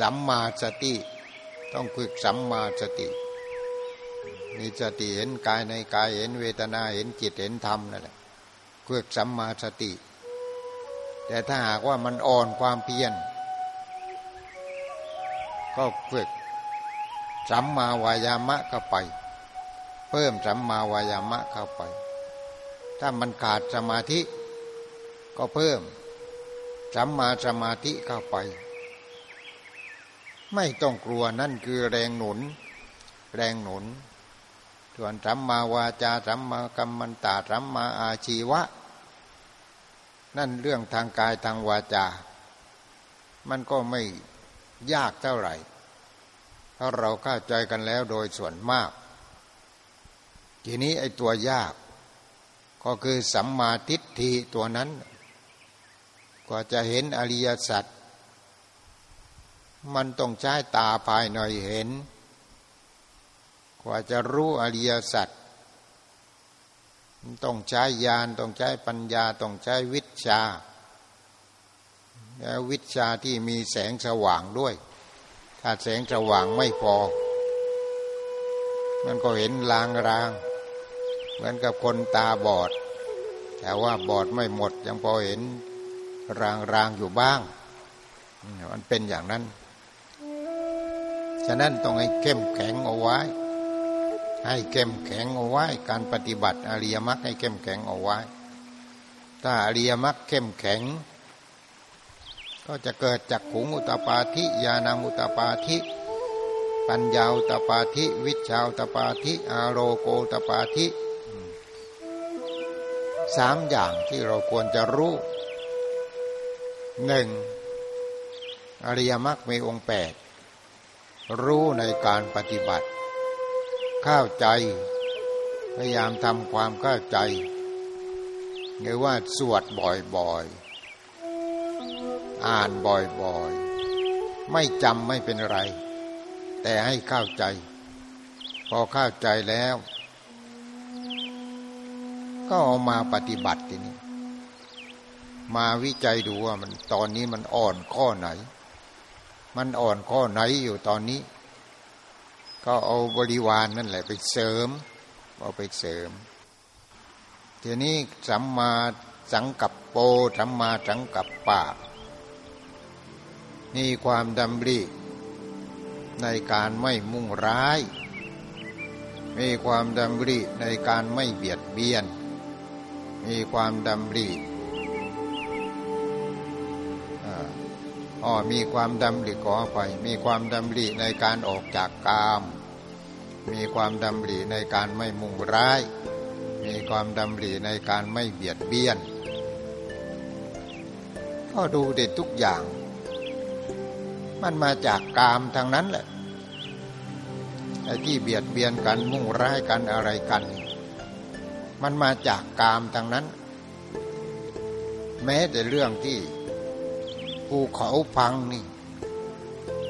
สัมมาสติ ต้องฝึกสัมมาสติมีสติเห็นกายในกายเห็นเวทนาเห็นจิตเห็นธรรมนั่นแหละฝึกสัมมาสติ แต่ถ้าหากว่ามันอ่อนความเพียรก็ฝึกสัมมาวายามะเข้าไป เพิ่มสัมมาวายามะเข้าไป ถ้ามันขาดสมาธิ ก็เพิ่มสัมมาสมาธิเข้าไป ไม่ต้องกลัวนั่นคือแรงหนุน แรงหนุน ส่วนสัมมาวาจาสัมมากรรมันตาสัมมาอาชีวะ นั่นเรื่องทางกายทางวาจา มันก็ไม่ยากเท่าไหร่เพราเราเข้าใจกันแล้วโดยส่วนมาก ทีนี้ไอ้ตัวยาก ก็คือสัมมาทิฏฐิตัวนั้น กว่าจะเห็นอริยสัจมันต้องใช้ตาภายในเห็น กว่าจะรู้อริยสัจต้องใช้ญาณต้องใช้ปัญญาต้องใช้วิชา แล้ววิชาที่มีแสงสว่างด้วย ถ้าแสงสว่างไม่พอ มันก็เห็นลางราง เหมือนกับคนตาบอด แต่ว่าบอดไม่หมดยังพอเห็น รางรางอยู่บ้าง มันเป็นอย่างนั้น ฉะนั้นต้องให้เข้มแข็งเอาไว้ ให้เข้มแข็งเอาไว้ การปฏิบัติอริยมรรคให้เข้มแข็งเอาไว้ ถ้าอริยมรรคเข้มแข็ง ก็จะเกิดจากขุงอุตปาธิญาณังอุตปาธิปัญญาอุตปาธิวิชาอุตปาธิอาโรโกอุตปาธิสามอย่างที่เราควรจะรู้ หนึ่งอริยมรรคมีองค์แปดรู้ในการปฏิบัติ เข้าใจ พยายามทำความเข้าใจหรือว่าสวดบ่อยๆ อ่านบ่อยๆ ไม่จำไม่เป็นไร แต่ให้เข้าใจ พอเข้าใจแล้ว ก็เอามาปฏิบัติทีนี้ มาวิจัยดูว่ามันตอนนี้มันอ่อนข้อไหน มันอ่อนข้อไหนอยู่ตอนนี้ ก็เอาบริวารนนั่นแหละไปเสริม เอาไปเสริม ทีนี้สัมมาสังกับโปสัมมาสังกับปานี่ความดำริในการไม่มุ่งร้าย มีความดำริในการไม่เบียดเบียน มีความดำริ อ๋อมีความดำริขอไปมีความดำริในการออกจากกาม มีความดำริในการไม่มุ่งร้าย มีความดำริในการไม่เบียดเบียน ก็ดูเด็ดทุกอย่าง มันมาจากกามทางนั้นแหละไอ้ที่เบียดเบียนกันมุ่งร้ายกันอะไรกัน มันมาจากกามทางนั้น แม้แต่เรื่องที่ ภูเขาพังนี่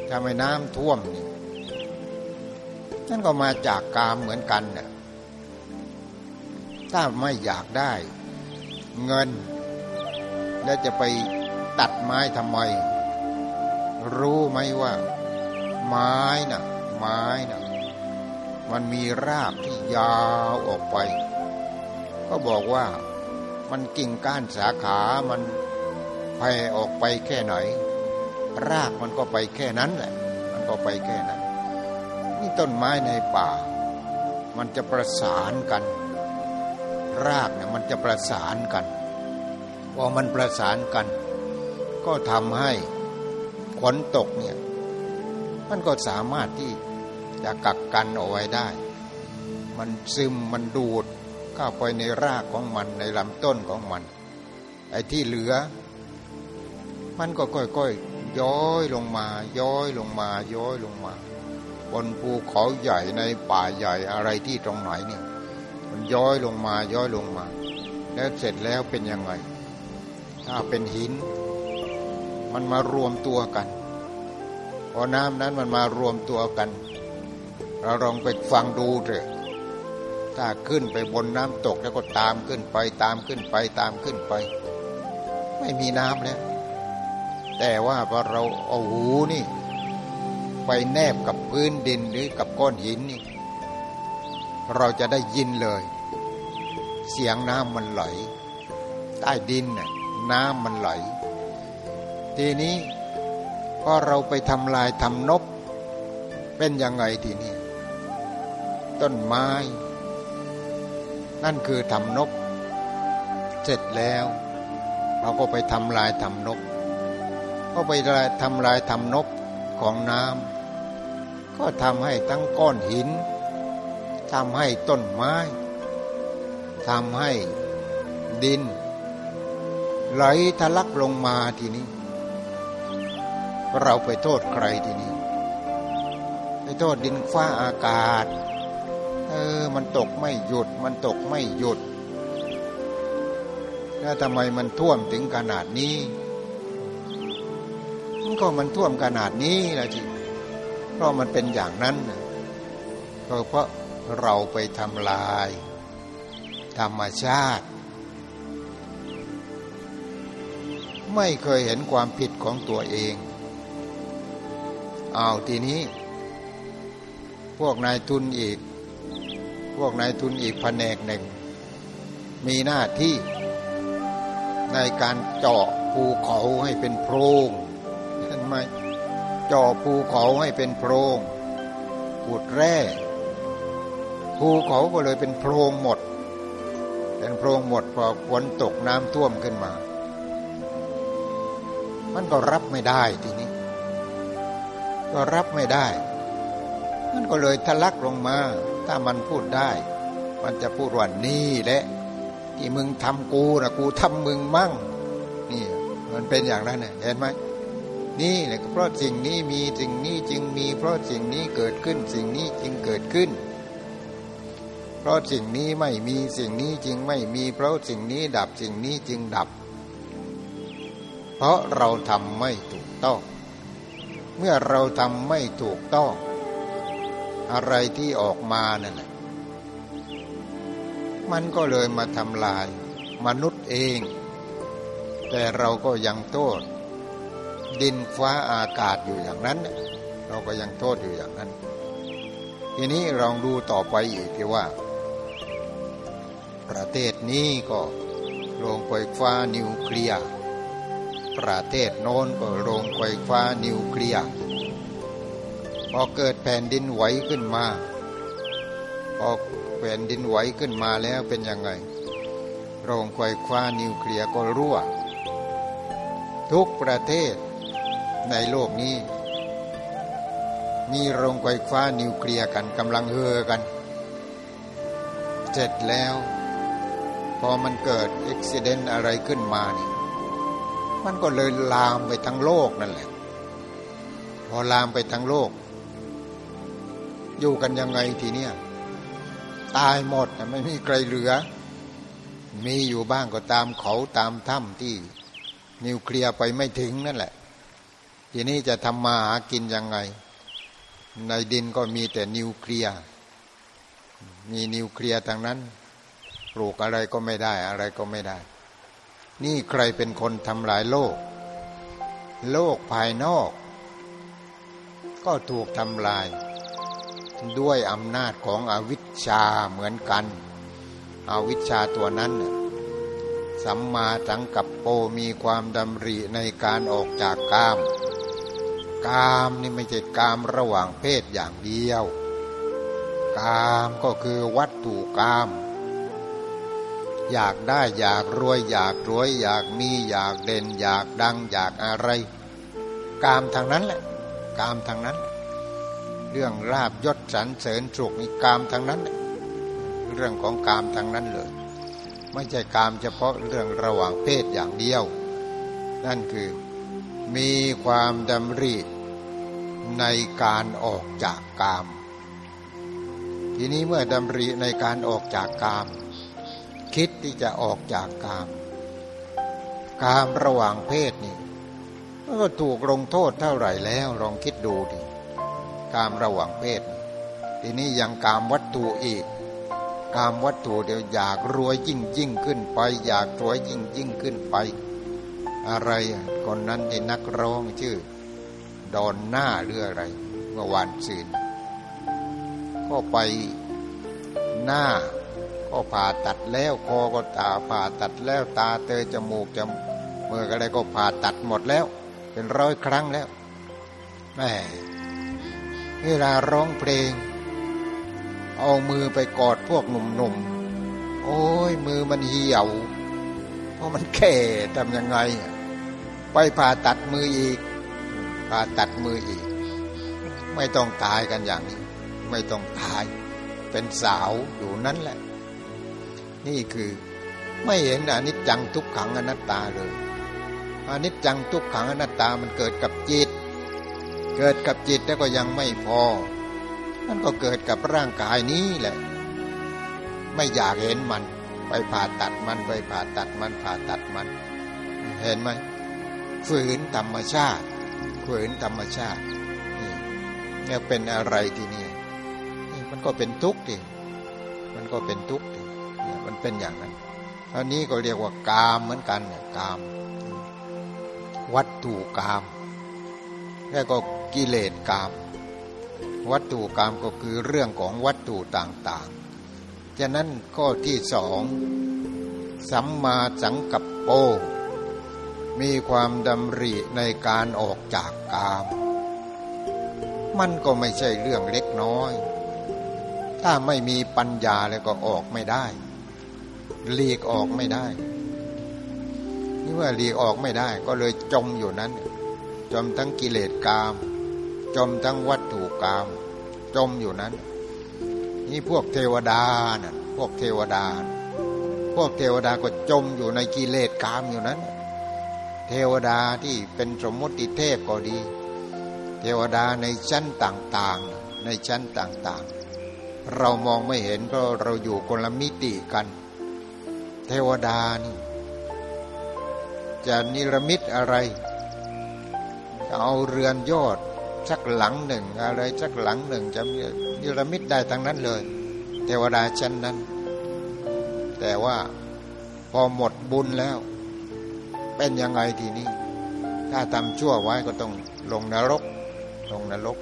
ทำให้น้ำท่วมนี่นั่นก็มาจากกามเหมือนกันเนี่ยถ้าไม่อยากได้ เงิน แล้วจะไปตัดไม้ทำไม รู้ไหมว่า ไม้น่ะ ไม้น่ะ มันมีรากที่ยาวออกไป ก็บอกว่ามันกิ่งก้านสาขามัน แผ่ออกไปแค่ไหน รากมันก็ไปแค่นั้นแหละ มันก็ไปแค่นั้น นี่ต้นไม้ในป่า มันจะประสานกัน รากเนี่ยมันจะประสานกันพอมันประสานกัน ก็ทำให้ฝนตกเนี่ยมันก็สามารถที่จะกักกันเอาไว้ได้ มันซึมมันดูดเข้าไปในรากของมันในลำต้นของมัน ไอ้ที่เหลือ มันก็ค่อยๆย้อยลงมา ย้อยลงมา ย้อยลงมา บนภูเขาใหญ่ในป่าใหญ่อะไรที่ตรงไหนเนี่ย มันย้อยลงมา ย้อยลงมา แล้วเสร็จแล้วเป็นยังไง ถ้าเป็นหิน มันมารวมตัวกัน พอน้ำนั้นมันมารวมตัวกัน เราลองไปฟังดูเถอะถ้าขึ้นไปบนน้ำตกแล้วก็ตามขึ้นไป ตามขึ้นไป ตามขึ้นไป ไม่มีน้ำแล้ว แต่ว่าพอเราเอาหูนี่ ไปแนบกับพื้นดินหรือกับก้อนหินนี่ เราจะได้ยินเลย เสียงน้ำมันไหล ใต้ดินน่ะน้ำมันไหล ทีนี้พอเราไปทำลายทำนบ เป็นยังไงทีนี้ต้นไม้ นั่นคือทำนกเสร็จแล้ว เราก็ไปทำลายทำน ก็ไปทำลายทำนกของน้ำก็ทำให้ทั้งก้อนหินทำให้ต้นไม้ทำให้ดิน ไหลทะลักลงมาทีนี้ เราไปโทษใครทีนี้ ไปโทษดินฟ้าอากาศ เออ มันตกไม่หยุด มันตกไม่หยุด แล้วทำไมมันท่วมถึงขนาดนี้ ก็มันท่วมขนาดนี้แหละจิเพราะมันเป็นอย่างนั้นก็เพราะเราไปทำลาย ธรรมชาติ ไม่เคยเห็นความผิดของตัวเองเอาทีนี้ พวกนายทุนอีก พวกนายทุนอีกแผนกหนึ่ง มีหน้าที่ในการเจาะภูเขาให้เป็นโพรง มเจาะภูเขาให้เป็นโพรงขุดแร่ภูเขาก็เลยเป็นโพรงหมด เป็นโพรงหมดพอฝนตกน้ำท่วมขึ้นมา มันก็รับไม่ได้ทีนี้ ก็รับไม่ได้ มันก็เลยทะลักลงมา ถ้ามันพูดได้ มันจะพูดว่านี่แหละที่มึงทำกูนะกูทำมึงมั่ง นี่ มันเป็นอย่างนั้นเห็นไหม นี่แหละเพราะสิ่งนี้มีสิ่งนี้จึงมี เพราะสิ่งนี้เกิดขึ้น สิ่งนี้จึงเกิดขึ้น เพราะสิ่งนี้ไม่มีสิ่งนี้จึงไม่มี เพราะสิ่งนี้ดับสิ่งนี้จึงดับ เพราะเราทำไม่ถูกต้อง เมื่อเราทำไม่ถูกต้อง อะไรที่ออกมานั่นแหละมันก็เลยมาทำลายมนุษย์เอง แต่เราก็ยังโทษ ดินฟ้าอากาศอยู่อย่างนั้น เราก็ยังโทษอยู่อย่างนั้น ทีนี้ลองดูต่อไปอีกที่ว่า ประเทศนี้ก็โรงไฟฟ้านิวเคลียร์ประเทศโน้นก็โรงไฟฟ้านิวเคลียร์พอเกิดแผ่นดินไหวขึ้นมาพอแผ่นดินไหวขึ้นมาแล้วเป็นยังไง โรงไฟฟ้านิวเคลียร์ก็รั่ว ทุกประเทศ ในโลกนี้ มีโรงไฟฟ้านิวเคลียร์กันกำลังเฮอกัน เสร็จแล้ว พอมันเกิดอุบิเหตุอะไรขึ้นมานี่มันก็เลยลามไปทั้งโลกนั่นแหละ พอลามไปทั้งโลก อยู่กันยังไงทีเนี้ยตายหมดไม่มีใครเหลือ มีอยู่บ้างก็ตามเขาตามถ้ำที่นิวเคลียร์ไปไม่ถึงนั่นแหละ ทีนี้จะทำมาหากินยังไง ในดินก็มีแต่นิวเคลียร์มีนิวเคลียร์ทางนั้น ปลูกอะไรก็ไม่ได้อะไรก็ไม่ได้ นี่ใครเป็นคนทำลายโลก โลกภายนอก ก็ถูกทำลาย ด้วยอำนาจของอวิชชาเหมือนกัน อวิชชาตัวนั้น สัมมาสังกัปโปมีความดำริในการออกจากกาม กามนี่ไม่ใช่กามระหว่างเพศอย่างเดียว กามก็คือวัตถุกาม อยากได้อยากรวยอยากรวย อยากมีอยากเด่น อยากดังอยากอะไร กามทางนั้นแหละ กามทางนั้น เรื่องราบยศสรรเสริญสุขนี่กามทางนั้น เรื่องของกามทางนั้นเลย ไม่ใช่กามเฉพาะเรื่องระหว่างเพศอย่างเดียว นั่นคือ มีความดำริในการออกจากกาม ทีนี้เมื่อดำริในการออกจากกาม คิดที่จะออกจากกาม กามระหว่างเพศนี่ก็ถูกลงโทษเท่าไหร่แล้วลองคิดดูดิกามระหว่างเพศ ทีนี้ยังกามวัตถุอีก กามวัตถุเดี๋ยวอยากรวยยิ่งยิ่งขึ้นไป อยากรวยยิ่งยิ่งขึ้นไป อะไรคนนั้นไอ้นักร้องชื่อ ดอนหน้าหรืออะไร เมื่อวานซืนก็ไปหน้าก็ผ่าตัดแล้วคอก็ตาผ่าตัดแล้วตาเตยจมูกจมเมื่ออะไรก็ผ่าตัดหมดแล้ว เป็นร้อยครั้งแล้วแม่เวลาร้องเพลง เอามือไปกอดพวกหนุ่มๆโอ้ยมือมันเหี่ยว เพราะมันแก่ทำยังไง ไปผ่าตัดมืออีกผ่าตัดมืออีก ไม่ต้องตายกันอย่างนี้ ไม่ต้องตาย เป็นสาวอยู่นั่นแหละ นี่คือไม่เห็นอนิจจังทุกขังอนัตตาเลยอนิจจังทุกขังอนัตตามันเกิดกับจิต เกิดกับจิตแล้วก็ยังไม่พอ มันก็เกิดกับร่างกายนี้แหละ ไม่อยากเห็นมัน ไปผ่าตัดมันไปผ่าตัดมันผ่าตัดมัน เห็นไหม ฝืนธรรมชาติ ฝืนธรรมชาตินี่เนี่ยเป็นอะไรทีนี้นี่มันก็เป็นทุกข์ดิมันก็เป็นทุกข์ดิเนี่ยมันเป็นอย่างนั้นอันนี้ก็เรียกว่ากามเหมือนกันเนี่ยกาม วัตถุกาม แล้วก็กิเลสกาม วัตถุกรรมก็คือเรื่องของวัตถุต่างๆ ฉะนั้นข้อที่สองสัมมาสังกัปโป มีความดำริในการออกจากกาม มันก็ไม่ใช่เรื่องเล็กน้อย ถ้าไม่มีปัญญาแล้วก็ออกไม่ได้ หลีกออกไม่ได้ นี่ว่าหลีกออกไม่ได้ ก็เลยจมอยู่นั้น จมทั้งกิเลสกาม จมทั้งวัตถุกรรมจมอยู่นั้น นี่พวกเทวดานะ่ะพวกเทวดา พวกเทวดาก็จมอยู่ในกิเลสกรรมอยู่นั้น เทวดาที่เป็นสมมติเทพก็ดี เทวดาในชั้นต่างๆ ในชั้นต่างๆ เรามองไม่เห็นเพราะเราอยู่คนละมิติกัน เทวดานี่จะนิรมิตอะไรจะเอาเรือนยอดสักหลังหนึ่งอะไรสักหลังหนึ่งจะนิรมิตได้ทั้งนั้นเลย เทวดาชั้นนั้น แต่ว่าพอหมดบุญแล้ว เป็นยังไงทีนี้ ถ้าทำชั่วไว้ก็ต้องลงนรก ลงนรก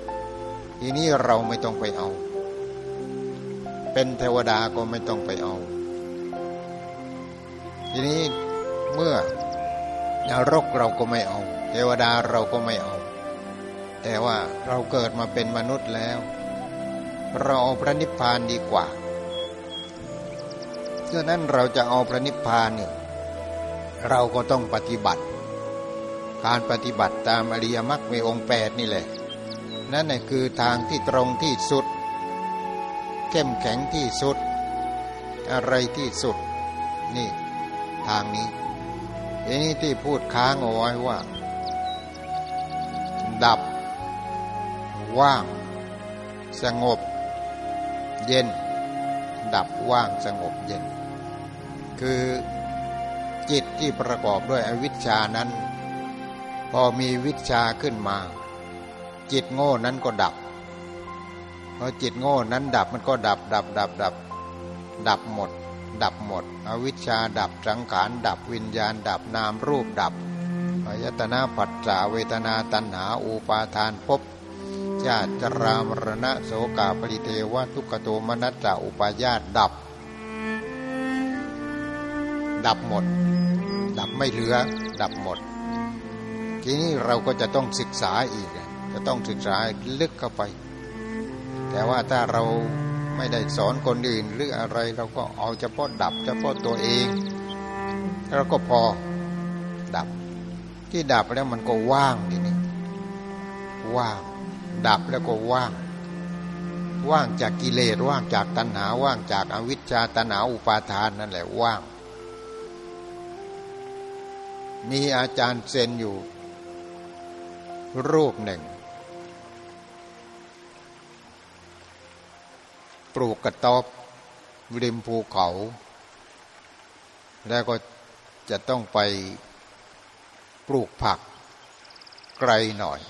ทีนี้เราไม่ต้องไปเอา เป็นเทวดาก็ไม่ต้องไปเอา ทีนี้เมื่อนรกเราก็ไม่เอา เทวดาเราก็ไม่เอา แต่ว่าเราเกิดมาเป็นมนุษย์แล้ว เราเอาพระนิพพานดีกว่าดังนั้นเราจะเอาพระนิพพานเนี่ย เราก็ต้องปฏิบัติ การปฏิบัติตามอริยมรรคมีองค์แปดนี่แหละ นั่นแหละคือทางที่ตรงที่สุด เข้มแข็งที่สุด อะไรที่สุด นี่ทางนี้อันนี้ที่พูดค้างเอาไว้ว่า ดับ ว่าง สงบ เย็น ดับว่างสงบเย็น คือ จิตที่ประกอบด้วยอวิชชานั้น พอมีวิชาขึ้นมา จิตโง่นั้นก็ดับพอจิตโง่นั้นดับมันก็ดับดับดับดับดับหมด ดับหมด อวิชชาดับสังขารดับวิญญาณ ดับนามรูปดับอายตนาปัจจาเวทนาตัณหาอุปาทานภพชาติจรามรณะโสกาปริเทวทุกขโทมนัสจาอุปาญาตดับ ดับหมด ดับไม่เหลือ ดับหมด ทีนี้เราก็จะต้องศึกษาอีก จะต้องศึกษาลึกเข้าไป แต่ว่าถ้าเราไม่ได้สอนคนอื่นหรืออะไรเราก็เอาเฉพาะดับเฉพาะตัวเองเราก็พอดับ ที่ดับแล้วมันก็ว่างทีนี้ว่าง ดับแล้วก็ว่าง ว่างจากกิเลสว่างจากตัณหาว่างจากอวิชชาตัณหาอุปาทานนั่นแหละว่าง มีอาจารย์เซนอยู่ รูปหนึ่ง ปลูกกระต๊อบริมภูเขา แล้วก็จะต้องไปปลูกผักไกลหน่อย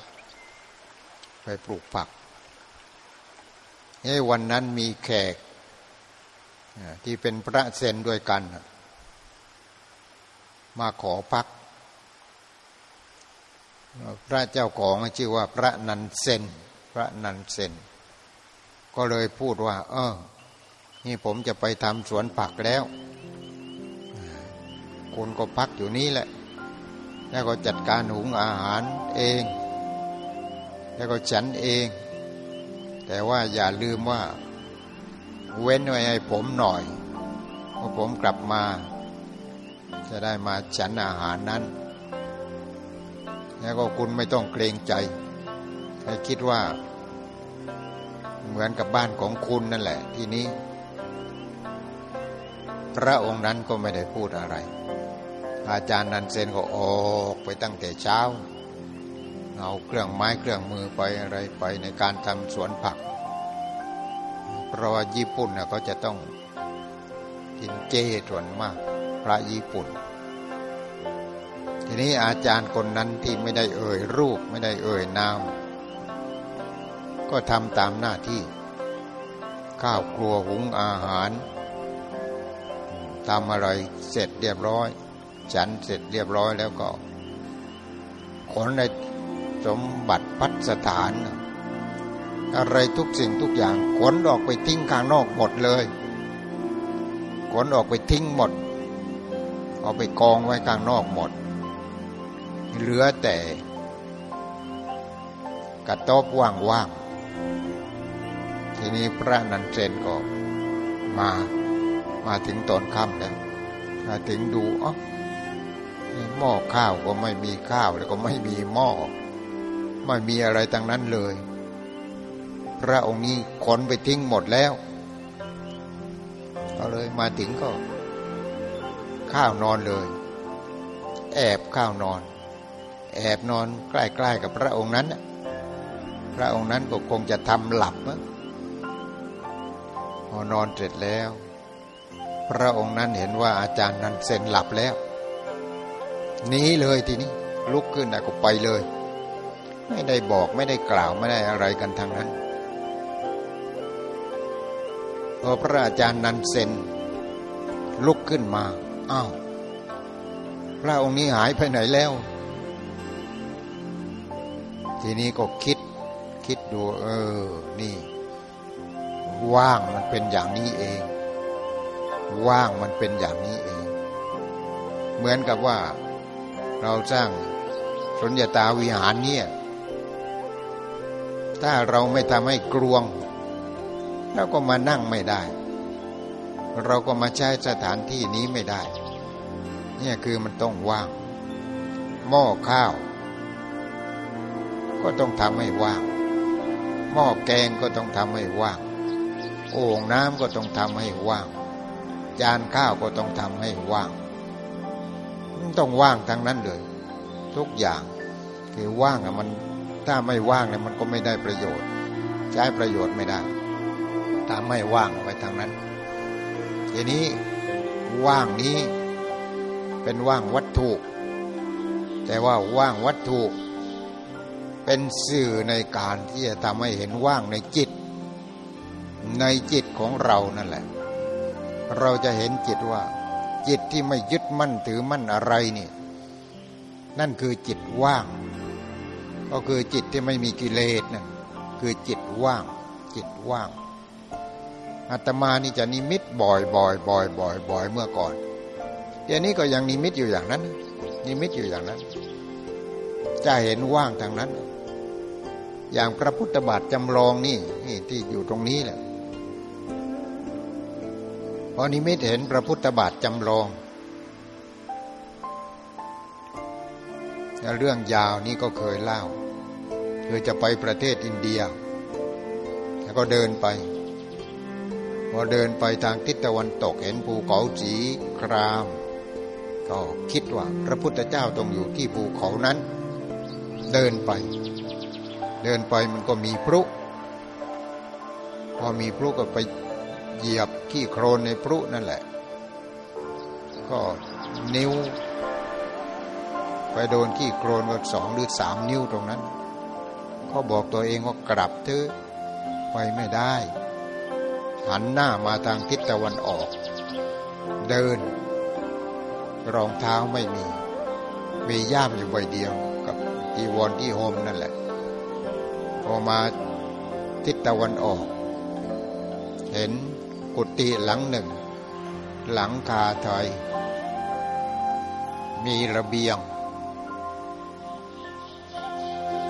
ไปปลูกผักเฮ้วันนั้นมีแขกที่เป็นพระเซนด้วยกัน มาขอพัก พระเจ้าของชื่อว่าพระนันเซนพระนันเซนก็เลยพูดว่า เออ นี่ผมจะไปทำสวนผักแล้ว คุณก็พักอยู่นี้แหละ แล้วก็จัดการหุงอาหารเอง แล้วก็ฉันเอง แต่ว่าอย่าลืมว่า เว้นไว้ให้ผมหน่อยพอผมกลับมา จะได้มาฉันอาหารนั้น แล้วก็คุณไม่ต้องเกรงใจให้คิดว่า เหมือนกับบ้านของคุณนั่นแหละ ที่นี้ พระองค์นั้นก็ไม่ได้พูดอะไร อาจารย์นันเซนก็ออกไปตั้งแต่เช้า เอาเครื่องไม้เครื่องมือไปอะไรไปในการทำสวนผัก เพราะว่าญี่ปุ่นนะเขาจะต้องกินเจส่วนมาก พระญี่ปุ่น ทีนี้อาจารย์คนนั้นที่ไม่ได้เอ่ยรูปไม่ได้เอ่ยนาม ก็ทำตามหน้าที่ ข้าวครัวหุงอาหารทำอะไรเสร็จเรียบร้อย ฉันเสร็จเรียบร้อยแล้วก็ขนในสมบัติพัสถาน อะไรทุกสิ่งทุกอย่างขนออกไปทิ้งข้างนอกหมดเลยขนออกไปทิ้งหมด เอาไปกองไว้ข้างนอกหมด เหลือแต่กระต๊อบว่างๆ ทีนี้พระนันเซนก็มามาถึงตอนค่ำแล้วมาถึงดูอ๋อหม้อข้าวก็ไม่มีข้าวแล้วก็ไม่มีหม้อไม่มีอะไรตั้งนั้นเลย พระองค์นี้ขนไปทิ้งหมดแล้วเอาเลยมาถึงก็ ข้าวนอนเลย แอบข้าวนอน แอบนอนใกล้ๆกับพระองค์นั้น พระองค์นั้นก็คงจะทำหลับพอนอนเสร็จแล้ว พระองค์นั้นเห็นว่าอาจารย์นั้นเซ็นหลับแล้วหนีเลยทีนี้ลุกขึ้นแล้วก็ไปเลย ไม่ได้บอกไม่ได้กล่าวไม่ได้อะไรกันทางนั้นพอพระอาจารย์นันเซนลุกขึ้นมา อ้าว พระองค์นี้หายไปไหนแล้ว ทีนี้ก็คิดคิดดูเออ นี่ ว่างมันเป็นอย่างนี้เอง ว่างมันเป็นอย่างนี้เอง เหมือนกับว่าเราสร้างสุญญตาวิหารเนี่ย ถ้าเราไม่ทำให้กลวงเราก็มานั่งไม่ได้ เราก็มาใช้สถานที่นี้ไม่ได้ เนี่ยคือมันต้องว่าง หม้อข้าว ก็ต้องทำให้ว่าง หม้อแกงก็ต้องทำให้ว่าง โอ่งน้ำก็ต้องทำให้ว่าง จานข้าวก็ต้องทำให้ว่างต้องว่างทั้งนั้นเลย ทุกอย่างคือว่างอะมันถ้าไม่ว่างเนี่ยมันก็ไม่ได้ประโยชน์ ใช้ประโยชน์ไม่ได้ถ้าไม่ว่างไว้ทางนั้นทีนี้ว่างนี้เป็นว่างวัตถุ แต่ว่าว่างวัตถุ เป็นสื่อในการที่จะทำให้เห็นว่างในจิต ในจิตของเรานั่นแหละ เราจะเห็นจิตว่า จิตที่ไม่ยึดมั่นถือมั่นอะไรนี่ นั่นคือจิตว่าง ก็คือจิตที่ไม่มีกิเลสนั่นคือจิตว่าง จิตว่างอาตมานี่จะนิมิตบ่อยบ่อยบ่อยบ่อยบ่อยเมื่อก่อนเดี๋ยวนี้ก็ยังนิมิตอยู่อย่างนั้น นิมิตอยู่อย่างนั้น จะเห็นว่างทางนั้น อย่างพระพุทธบาทจำลองนี่นี่ที่อยู่ตรงนี้แหละพอนิมิตเห็นพระพุทธบาทจำลองเรื่องยาวนี่ก็เคยเล่าคือจะไปประเทศอินเดีย แล้วก็เดินไป พอเดินไปทางทิศตะวันตกเห็นภูเขาสีคราม ก็คิดว่าพระพุทธเจ้าต้องอยู่ที่ภูเขานั้น เดินไป เดินไปมันก็มีพรุพอมีพรุก็ไปเหยียบขี้โครนในพรุนั่นแหละ ก็นิ้ว ไปโดนขี้โครนก็สองหรือสามนิ้วตรงนั้น ก็บอกตัวเองว่ากลับเถอะไปไม่ได้ หันหน้ามาทางทิศตะวันออก เดิน รองเท้าไม่มี มีย่ามอยู่ใบเดียวกับอีวอนที่โฮมนั่นแหละ พอมาทิศตะวันออก เห็นกุฏิหลังหนึ่ง หลังคาไทยมีระเบียง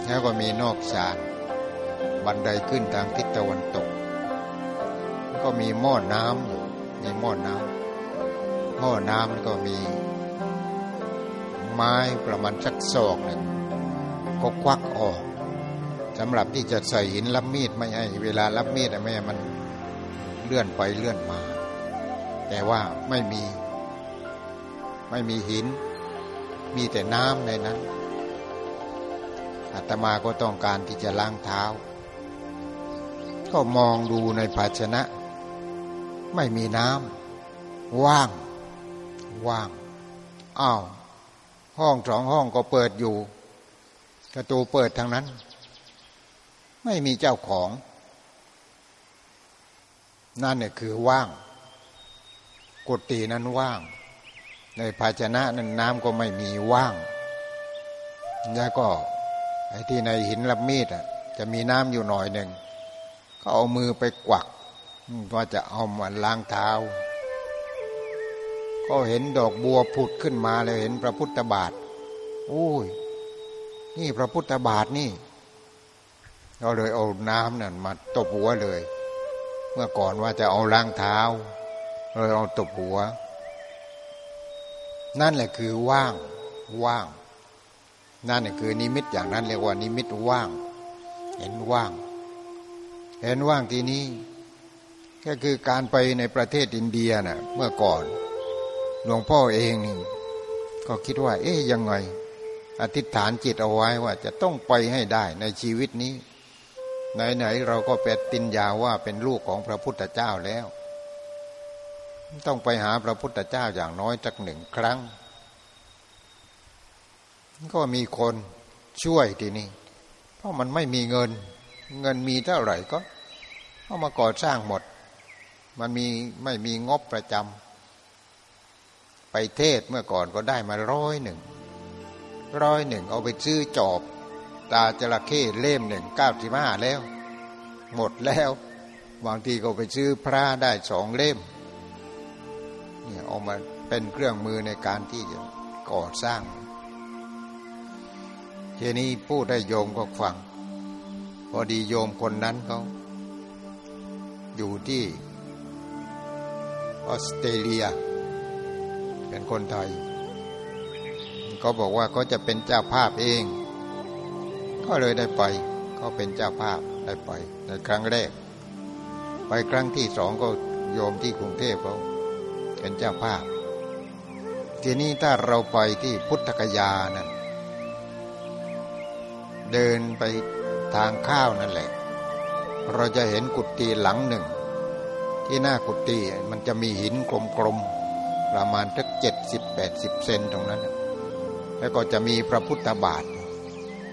แล้วก็มีนอกศาลบันไดขึ้นทางทิศตะวันตก ก็มีหม้อน้ำมีหม้อน้ำหม้อน้ำก็มี ไม้ประมาณสักศอกหนึ่งก็ควักออก สำหรับที่จะใส่หินรับมีดไม่ให้เวลารับมีดแม่มันเลื่อนไปเลื่อนมา แต่ว่าไม่มีไม่มีหิน มีแต่น้ำในนั้นอาตมาก็ต้องการที่จะล้างเท้า ก็มองดูในภาชนะ ไม่มีน้ำว่าง ว่างอ้าวห้องสองห้องก็เปิดอยู่ประตูเปิดทางนั้น ไม่มีเจ้าของ นั่นเนี่ยคือว่างกุฏินั้นว่าง ในภาชนะนั้นน้ำก็ไม่มีว่างแล้วก็ไอ้ที่ในหินรับมีดอะ จะมีน้ำอยู่หน่อยหนึ่งก็เอามือไปกวักว่าจะเอามาล้างเท้า ก็เห็นดอกบัวผุดขึ้นมาเลยเห็นพระพุทธบาทโอ้ย นี่พระพุทธบาทนี่ เราเลยเอาน้ำนั่นมาตบหัวเลย เมื่อก่อนว่าจะเอาล้างเท้าเลยเอาตบหัว นั่นแหละคือว่างว่าง นั่นคือนิมิตอย่างนั้นเรียกว่า นิมิตว่าง เห็นว่าง เห็นว่างทีนี้ก็คือการไปในประเทศอินเดียนะ่ะเมื่อก่อน หลวงพ่อเองนี่ก็คิดว่า เอ๊ยยังไง อธิษฐานจิตเอาไว้ว่าจะต้องไปให้ได้ในชีวิตนี้ ไหนๆเราก็เป็นตินยาว่าเป็นลูกของพระพุทธเจ้าแล้ว ต้องไปหาพระพุทธเจ้าอย่างน้อยสักหนึ่งครั้ง ก็มีคนช่วยทีนี้เพราะมันไม่มีเงิน เงินมีเท่าไหร่ก็เอามาก่อสร้างหมด มันมีไม่มีงบประจำไปเทศเมื่อก่อนก็ได้มาร้อยหนึ่งร้อยหนึ่งเอาไปซื้อจอบ ตาจระเข้เล่มหนึ่งเก้าสิบห้าแล้ว หมดแล้วบางทีก็ไปซื้อพระได้สองเล่มเนี่ยเอามาเป็นเครื่องมือในการที่จะก่อสร้างทีนี้พูดได้โยมก็ฟัง พอดีโยมคนนั้นเขาอยู่ที่ออสเตรเลีย เป็นคนไทยเขาบอกว่าเขาจะเป็นเจ้าภาพเอง ก็เลยได้ไปเขาเป็นเจ้าภาพได้ไป ในครั้งแรก ไปครั้งที่สองก็โยมที่กรุงเทพเขาเป็นเจ้าภาพ ทีนี้ถ้าเราไปที่พุทธกยานั่นเดินไปทางข้าวนั่นแหละ เราจะเห็นกุฏิหลังหนึ่ง ที่หน้ากุฏิมันจะมีหินกลมๆประมาณสักเจ็ดสิบแปดสิบเซนตรงนั้น แล้วก็จะมีพระพุทธบาท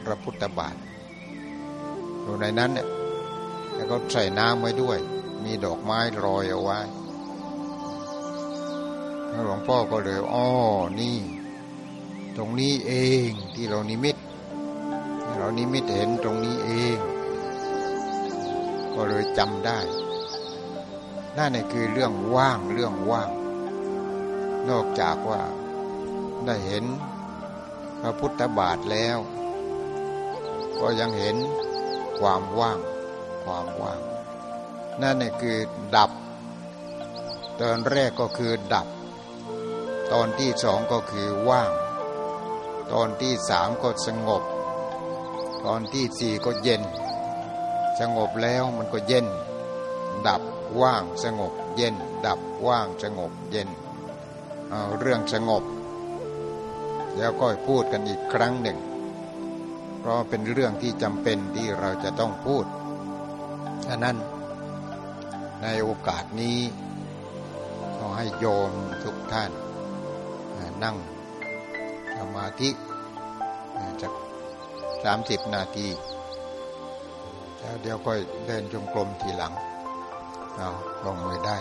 พระพุทธบาทอยู่ในนั้นเนี่ยแล้วก็ใส่น้ำไว้ด้วย มีดอกไม้รอยเอาไว้หลวงพ่อก็เลยอ๋อนี่ ตรงนี้เองที่เรานิมิตเรานิมิตเห็นตรงนี้เอง ก็เลยจำได้นั่นคือเรื่องว่างเรื่องว่าง นอกจากว่าได้เห็นพระพุทธบาทแล้ว ก็ยังเห็นความว่าง ความว่าง นั่นนี่คือดับ ตอนแรกก็คือดับ ตอนที่สองก็คือว่าง ตอนที่สามก็สงบ ตอนที่สี่ก็เย็น สงบแล้วมันก็เย็น ดับว่างสงบเย็น ดับว่างสงบเย็นเอาเรื่องสงบ แล้วก็พูดกันอีกครั้งหนึ่ง เพราะเป็นเรื่องที่จำเป็นที่เราจะต้องพูดฉะนั้นในโอกาสนี้ขอให้โยมทุกท่าน นั่งสมาธิจากสามสิบนาทีแล้วเดี๋ยวก็เดินจงกรมทีหลัง เอาลงมือได้